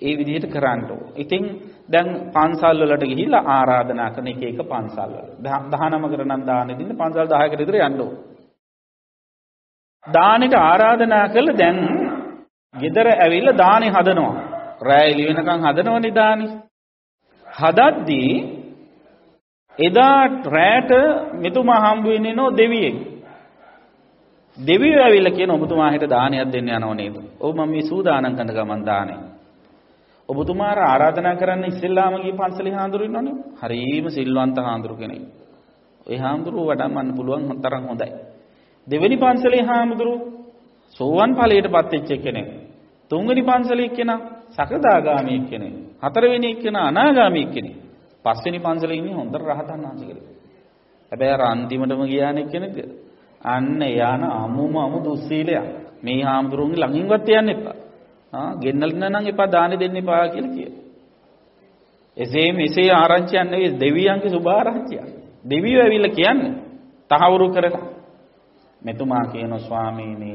ඒ විදිහට කරන්න ඕන. ඉතින් දැන් පන්සල් වලට ගිහිල්ලා ආරාධනා කරන එක එක පන්සල් වල 19කට නම් දාන දෙන්න පන්සල් 10කට විතර යන්න ඕන. දානෙට ආරාධනා කළා දැන් ගෙදර ඇවිල්ලා දානේ හදනවා. රැය එළි වෙනකන් හදනවනේ දානේ. හදද්දී එදා රැයට මෙතුමා හම්බ වෙන්නේ නෝ දෙවියෙක්. දෙවියෝ ඇවිල්ලා කියන ඔබතුමා හිට දානයක් දෙන්න යනව නේද? ඔව් මම මේ සූදානම් කරන ගමන් දානේ. ඔබතුමාට ආරාධනා කරන්න ඉස්සෙල්ලාම ගිය පන්සලේ හාමුදුරු ඉන්නවනේ. හරීම සිල්වන්ත හාමුදුරු කෙනෙක්. ඒ හාමුදුරුව වඩම්මන්න පුළුවන් තරම් හොඳයි. දෙවෙනි පන්සලේ හාමුදුරු සෝවන් ඵලයටපත් වෙච්ච කෙනෙක්. තුන්වෙනි පන්සලේ කෙනා සකදාගාමී කෙනෙක්. හතරවෙනි කෙනා අනාගාමී කෙනෙක්. පස්වෙනි පන්සලේ ඉන්නේ හොඳ රහතන් වහන්සේ කෙනෙක්. හැබැයි අර අන්තිමටම ගියානේ කෙනෙක්. අන්න යාන අමුම අමු දුස්සීලයක්. මේ හාමුදුරුවන්ගේ ළඟින්වත් යන්න එපා. ආ ගෙන්නන්න නම් එපා දානි දෙන්න එපා කියලා කියනවා. එසේ මෙසේ ආරංචියක් නෙවෙයි දෙවියන්ගේ සුභ ආරංචියක්. දෙවියෝ ඇවිල්ලා කියන්නේ තහවුරු කරලා මෙතුමා කියන ස්වාමීනි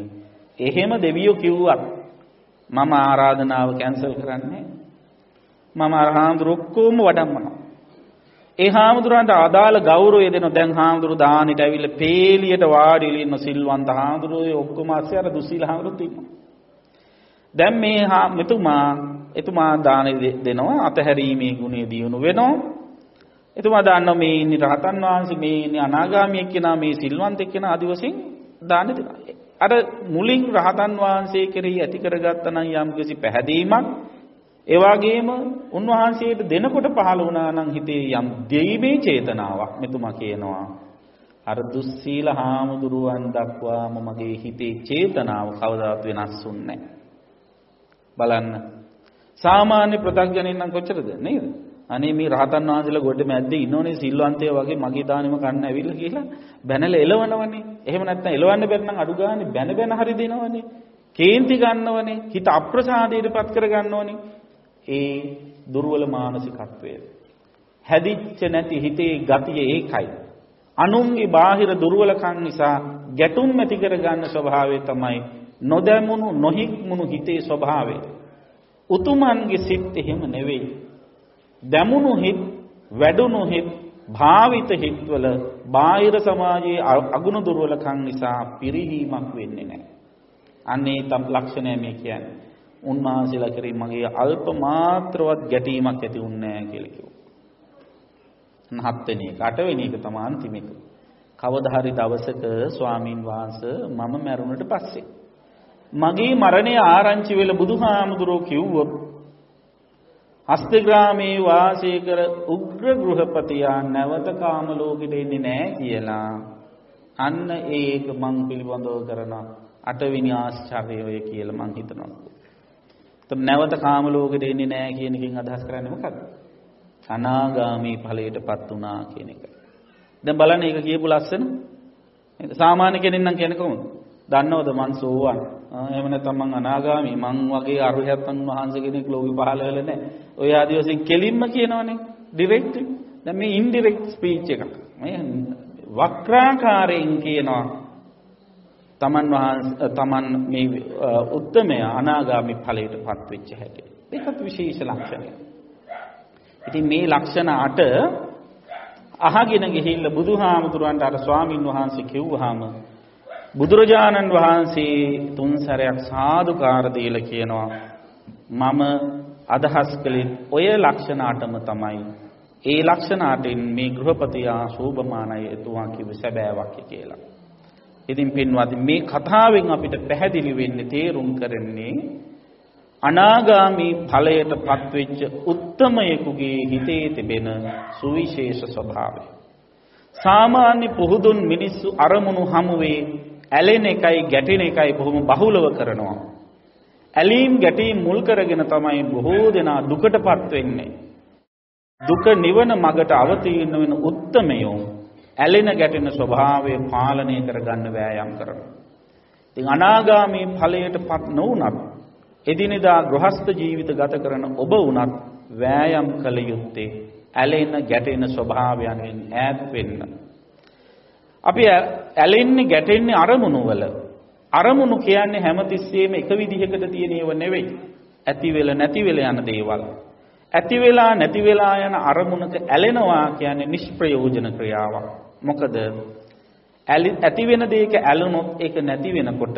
එහෙම දෙවියෝ කිව්වත් මම ආරාධනාව කැන්සල් කරන්නේ මම අරහාමුදුරු ඔක්කොම වඩම්මනවා ඒ හාමුදුරන්ට අදාළ ගෞරවය දෙන දැන් හාමුදුරු දානෙට ඇවිල්ලා පේලියට වාඩිලා ඉන්න සිල්වන්ත හාමුදුරුවෝ ඔක්කොම ASCII අර දුස්සීල හාමුදුරුවෝ ඉන්නවා. දැන් මේ මෙතුමා එතුමා දාන දෙනවා අතහැරීමේ ගුණය දියුණු වෙනවා. එතුමා දන්නවා මේ ඉන්නේ රහතන් වහන්සේ මේ ඉන්නේ අනාගාමී එක්කෙනා මේ සිල්වන්ත එක්කෙනා ආදි වශයෙන් දාන දෙනවා. අර මුලින් රහතන් වහන්සේ කෙරෙහි ඇති කරගත්තා නම් යම්කිසි පැහැදීමක් ඒ වගේම උන්වහන්සේට දෙනකොට පහළ වුණා නම් හිතේ යම් දෙීමේ චේතනාවක් මෙතුමා කියනවා අර දුස්සීල හාමුදුරුවන් දක්වාම මගේ හිතේ චේතනාව කවදාත් වෙනස් වුන්නේ බලන්න සාමාන්‍ය ප්‍රත්‍යඥයින් නම් කොච්චරද නේද අනේ මේ රහතන් වහන්සේලා ගොඩ මැද්දේ ඉන්නෝනේ සිල්වන්තයෝ වගේ මගේ දානෙම කන්න ඇවිල්ලා කියලා බැනලා එලවනවනේ. එහෙම නැත්නම් එලවන්න බැරි නම් අඩු ගානේ බැන බැන හරි දෙනවනේ. කේන්ති ගන්නවනේ. හිත අප්‍රසාදයටපත් කර ගන්නවනේ. ඒ දුර්වල මානසිකත්වය. හැදිච්ච නැති හිතේ ගතිය ඒකයි. අනුන්ගේ බාහිර දුර්වලකම් නිසා ගැටුම් ඇති කර ගන්න ස්වභාවය තමයි නොදැමුණු නොහික්මුණු හිතේ ස්වභාවය. උතුමන්ගේ සිත් එහෙම නෙවෙයි. දැමුණු හිත් වැඩුණු හිත් භාවිත හිත්වල බාහිර සමාජයේ අගුණ දුර්වලකම් නිසා පිරිහීමක් වෙන්නේ නැහැ. අන්නේ තම් ලක්ෂණය මේ කියන්නේ. උන්වහන්සේලා කරේ මගේ අල්ප මාත්‍රවත් ගැටීමක් ඇති වුන්නේ නැහැ කියලා කිව්වා. හත්වෙනි එක අටවෙනි එක තමයි අන්තිම එක. කවදා හරි දවසක ස්වාමින් වහන්සේ මම මැරුණට පස්සේ මගේ මරණය ආරංචි වෙලා බුදුහාමුදුරුවෝ කිව්වොත් හස්තග්‍රාමේ වාසය කර උග්‍ර ගෘහපතියා නැවත කාම ලෝකෙට එන්නේ නැහැ කියලා අන්න ඒක මං පිළිබඳව කරන අටවෙනි ආශ්චර්යය කියලා මං හිතනවා. තම නැවත කාම ලෝකෙට එන්නේ නැහැ කියන එකෙන් අදහස් කරන්නේ මොකක්ද? අනාගාමී ඵලයටපත් වුණා කියන එක. දැන් බලන්න ඒක කියපු ලස්සන සාමාන්‍ය කෙනෙක් නම් කියන්නේ කොහොමද? දන්නවද මං සෝවන්? එහෙම නැත්නම් මං අනාගාමී මං වගේ අරහතන් වහන්සේ කෙනෙක් ලෝකෙ පහළ වෙලා නැහැ. ඔය ආදි වශයෙන් කෙලින්ම කියනවනේ ඩිරෙක්ට්. දැන් මේ ඉන්ඩිරෙක්ට් ස්පීච් එකක්. මේ වක්‍රාකාරයෙන් කියනවා තමන් වහන්සේ තමන් මේ උත්තමය අනාගාමි ඵලයටපත් වෙච්ච හැටි. ඒකත් විශේෂ ලක්ෂණයක්. ඉතින් මේ ලක්ෂණ අට අහගෙන ගිහිල්ලා බුදුහාමුදුරන්ට අර ස්වාමින් වහන්සේ කිව්වහම බුදුරජාණන් වහන්සේ තුන් සැරයක් සාදුකාර දීලා කියනවා මම අදහස් කළේ ඔය ලක්ෂණ අටම තමයි ඒ ලක්ෂණ අටින් මේ ගෘහපතියා ශෝභමානයි එතුමා කිව්ව සැබෑවක් කියලා. ඉතින් පින්වත් මේ කතාවෙන් අපිට පැහැදිලි වෙන්නේ තේරුම් කරන්නේ අනාගාමී ඵලයට පත්වෙච්ච උත්තමයෙකුගේ හිතේ තිබෙන සුවිශේෂ ස්වභාවය. සාමාන්‍ය පුහුදුන් මිනිස්සු අරමුණු හමුවේ ඇලෙන එකයි ගැටෙන එකයි බොහොම බහුලව කරනවා. ඇලීම් ගැටීම් මුල් කරගෙන තමයි බොහෝ දෙනා දුකටපත් වෙන්නේ. දුක නිවන මගට අවතීර්ණ වෙන උත්තමයෝ ඇලෙන ගැටෙන ස්වභාවය පාලනය කරගන්න වෑයම් කරනවා. ඉතින් අනාගාමී ඵලයටපත් නොවුනත් එදිනෙදා ගෘහස්ත ජීවිත ගත කරන ඔබ වුණත් වෑයම් කළ යුත්තේ ඇලෙන ගැටෙන ස්වභාවයන්ගෙන් ඈත් වෙන්න. අපි ඇලෙන්නේ ගැටෙන්නේ අරමුණු වල. අරමුණු කියන්නේ හැමතිස්සෙම එක විදිහකට තියෙන ඒවා නෙවෙයි. ඇති වෙල නැති වෙල යන දේවල්. ඇති වෙලා නැති වෙලා යන අරමුණක ඇලෙනවා කියන්නේ නිෂ්ප්‍රයෝජන ක්‍රියාවක්. මොකද ඇති වෙන දෙයක ඇලුනොත් ඒක නැති වෙනකොට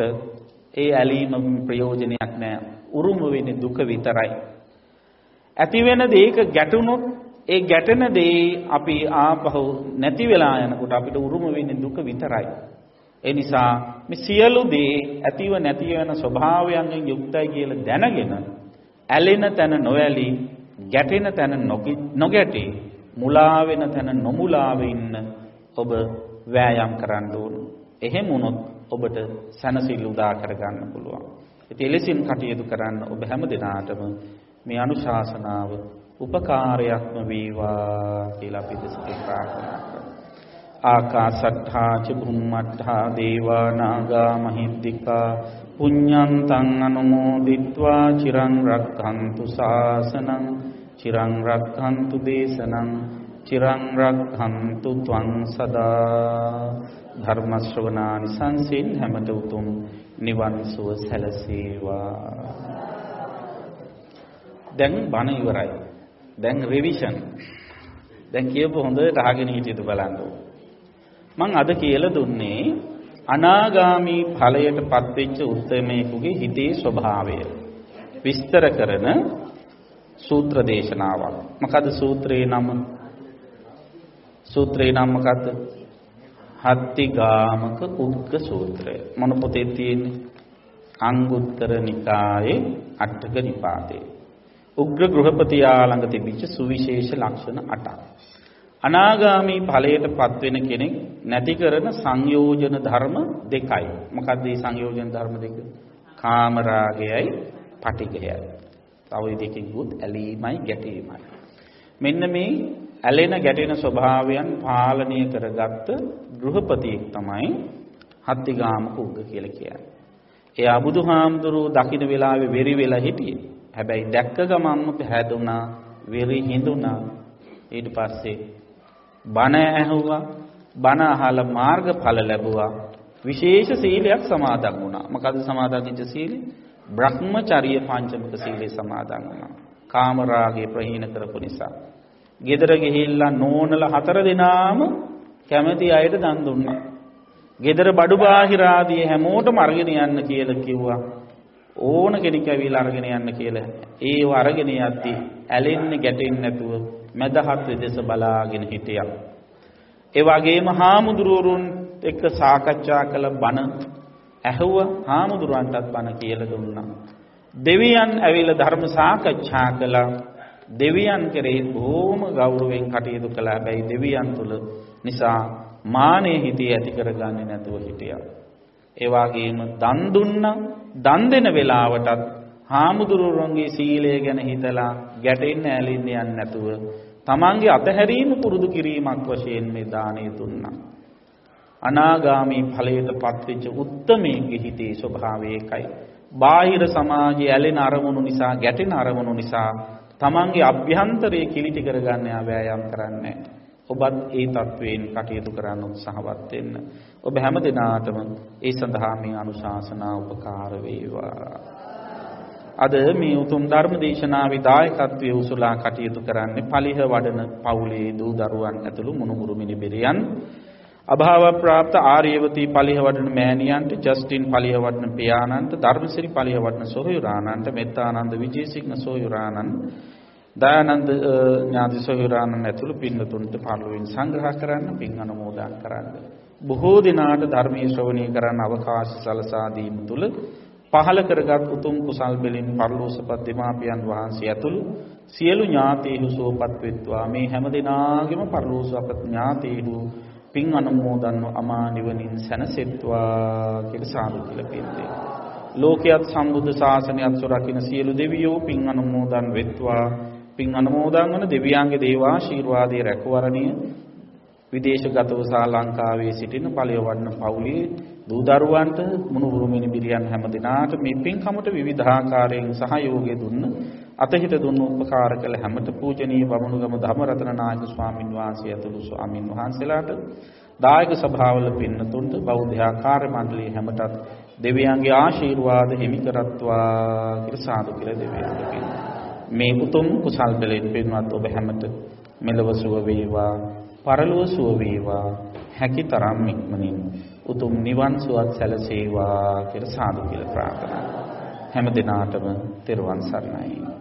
ඒ ඇලීම ප්‍රයෝජනයක් නෑ. උරුම වෙන්නේ දුක විතරයි. ඇති වෙන දෙයක ගැටුනොත් ඒ ගැටෙන දේ අපි ආපහු නැති වෙලා යනකොට අපිට උරුම වෙන්නේ දුක විතරයි. ඒ නිසා මේ සියලු දේ ඇතිව නැති වෙන ස්වභාවයන්ගෙන් යුක්තයි කියලා දැනගෙන ඇලෙන තැන නොඇලී ගැටෙන තැන නොගැටි මුලා වෙන තැන නොමුලා වෙන්න ඔබ වෑයම් කරන්න ඕන. එහෙම වුණොත් ඔබට සැනසෙල්ල උදා කරගන්න පුළුවන්. ඉතින් එලෙසින් කටයුතු කරන්න ඔබ හැම දිනාටම මේ අනුශාසනාව උපකාරයක්ම වේවා කියලා අපි දෙසින් ප්‍රාර්ථනා කරමු. ආකාසට්ඨා ච බුම්මට්ඨා දේවා නාග මහිද්దికා පුඤ්ඤන්තං අනුමෝදිත්වා චිරං රක්ඛන්තු ශාසනං චිරං රක්ඛන්තු දේශනං චිරං රක්ඛන්තු ත්වං සදා ධර්ම ශ්‍රවණානි සංසින් හැමත උතුම් නිවන් සුව සැලසේවා දැන් බණ ඉවරයි. දැන් රිවිෂන් දැන් කියපු හොඳට අහගෙන හිටියද බලන්න මම අද කියලා දුන්නේ අනාගාමී ඵලයට පත්වෙච්ච උත්තරමේකුගේ හිතේ ස්වභාවය. විස්තර කරන සූත්‍ර දේශනාවක්. මොකද සූත්‍රේ නම? සූත්‍රේ නම මොකද්ද? හත්තිගාමක උග්ග සූත්‍රය. මොන පොතේ තියෙන්නේ? අංගුත්තර නිකායේ අටක නිපාතේ. උග්‍ර ගෘහපතියා ළඟ තිබිච්ච සුවිශේෂ ලක්ෂණ 8ක් අනාගාමී ඵලයට පත්වෙන කෙනෙක් නැති කරන සංයෝජන ධර්ම දෙකයි. මොකක්ද මේ සංයෝජන ධර්ම දෙක? කාම රාගයයි පටිඝයයි. තව විදිහකින් කිව්වොත් ඇලීමයි ගැටීමයි. මෙන්න මේ ඇලෙන ගැටෙන ස්වභාවයන් පාලනය කරගත්ත ගෘහපතියෙක් තමයි හත්තිගාම කුග්ග කියලා කියන්නේ. එයා බුදුහාමුදුරුවෝ දකින්න වෙලාවේ වෙරි වෙලා හිටියේ. හැබැයි දැක්ක ගමන්ම පැහැදුනා, වෙරි හිඳුනා. ඊට පස්සේ බණ ඇහුවා, බණ අහලා මාර්ගඵල ලැබුවා. විශේෂ සීලයක් සමාදන් වුණා. මොකද සමාදන් වෙච්ච සීලය? බ්‍රහ්මචර්ය පංචමක සීලය සමාදන් වුණා. කාම රාගේ ප්‍රහීන කරපු නිසා. ගෙදර ගිහිල්ලා නෝනල හතර දෙනාම කැමති අයට දන් දුන්නා. ගෙදර බඩු බාහිර ආදී හැමෝටම අරගෙන යන්න කියලා කිව්වා. ඕන කෙනෙක් ඇවිල්ලා අරගෙන යන්න කියලා. ඒව අරගෙන යද්දී ඇලෙන්නේ ගැටෙන්නේ නැතුව මදහත් දෙස බලාගෙන හිටියා. ඒ වගේම හාමුදුරුවරුන් එක්ක සාකච්ඡා කළ බණ ඇහුවා හාමුදුරුවන්ටත් බණ කියලා දුන්නා. දෙවියන් ඇවිල්ලා ධර්ම සාකච්ඡා කළා. දෙවියන් කෙරෙහි බොහොම ගෞරවයෙන් කටයුතු කළා. හැබැයි දෙවියන් තුල නිසා මානෙ හිතේ ඇති කරගන්නේ නැතුව හිටියා. ඒ වගේම දන් දුන්නා. දන් දෙන වෙලාවටත් හාමුදුරුවන්ගේ සීලය ගැන හිතලා ගැටෙන්න ඇලින්න යන්නේ නැතුව තමන්ගේ අතහැරීම පුරුදු කිරීමක් වශයෙන් මේ දාණය දුන්නා. අනාගාමී ඵලයට පත්වෙච්ච උත්තමයේ හිතේ ස්වභාවය ඒකයි. බාහිර සමාජයේ ඇලෙන අරමුණු නිසා ගැටෙන අරමුණු නිසා තමන්ගේ අභ්‍යන්තරයේ කිලිටි කරගන්න යා වෑයම් කරන්නේ ඔබත් ඒ තත්වයෙන් කටයුතු කරන්න උත්සාහවත් වෙන්න. ඔබ හැම දිනාටම ඒ සඳහා මේ අනුශාසනා උපකාර වේවා. අද මේ උතුම් ධර්ම දේශනාවේ දායකත්වයේ උසුලා කටයුතු කරන්නේ පලිහ වඩන පවුලේ දූ දරුවන් ඇතුළු මුණුමුරු මිනිබිරියන් අභාව ප්‍රාප්ත ආර්යවතී පලිහ වඩන මෑණියන්ට ජස්ටින් පලිහ වඩන පියාණන්ට ධර්මසිරි පලිහ වඩන සොහොයුරාණන්ට මෙත්තානන්ද විජේසිංහ සොහොයුරාණන් දයානන්ද ඥාති සොහොයුරාණන් ඇතුළු පින්නතුන්ට පරිලෝකින් සංග්‍රහ කරන්න පින් අනුමෝදන් කරන්න. බොහෝ දිනාට ධර්මයේ ශ්‍රවණය කරන්න අවකාශ සලසා දීම තුල පහල කරගත් උතුම් කුසල් බෙලින් පරලෝසපත් දෙමාපියන් වහන්සේ ඇතුළු සියලු ඥාතීහු සෝපත් වෙත්වා. මේ හැම දිනාගෙම පරලෝසපත් ඥාතීහු පින් අනුමෝදන්ව අමා නිවනින් සැනසෙත්වා කියලා සාදු කියලා පිළිදේ. ලෝකයක් සම්බුද්ධ ශාසනයත් සොරකින සියලු දෙවියෝ පින් අනුමෝදන් වෙත්වා පින් අනුමෝදන් වන දෙවියන්ගේ දේවාශීර්වාදයේ රැකවරණය විදේශගතව සහ ලංකාවේ සිටින ඵලය වඩන පවුලේ දූ දරුවන්ට මුණුබුරු මිනිබිරියන් හැම දිනාට මේ පින්කමට විවිධාකාරයෙන් සහයෝගය දුන්න අතහිත දුන්න උපකාර කළ හැමත පූජනීය බමුණුගම ධම්මරතන නායක ස්වාමින් වහන්සේ ඇතුළු ස්වාමින් වහන්සේලාට දායක සභාවල පින්නතුන්ට බෞද්ධ ආකාර මණ්ඩලයේ හැමතත් දෙවියන්ගේ ආශිර්වාද හිමි කරත්වා කියලා සාදු කියලා දෙවියන්ට පින්න. මේ උතුම් කුසල් බලයෙන් පින්වත් ඔබ හැමත මෙලව සුව වේවා පරලොව සුව වේවා හැකි තරම් ඉක්මනින් උතුම් නිවන් සුවත් සැලසේවා කියලා සාදු කියලා ප්‍රාර්ථනා හැම දිනාටම තෙරුවන් සරණයි.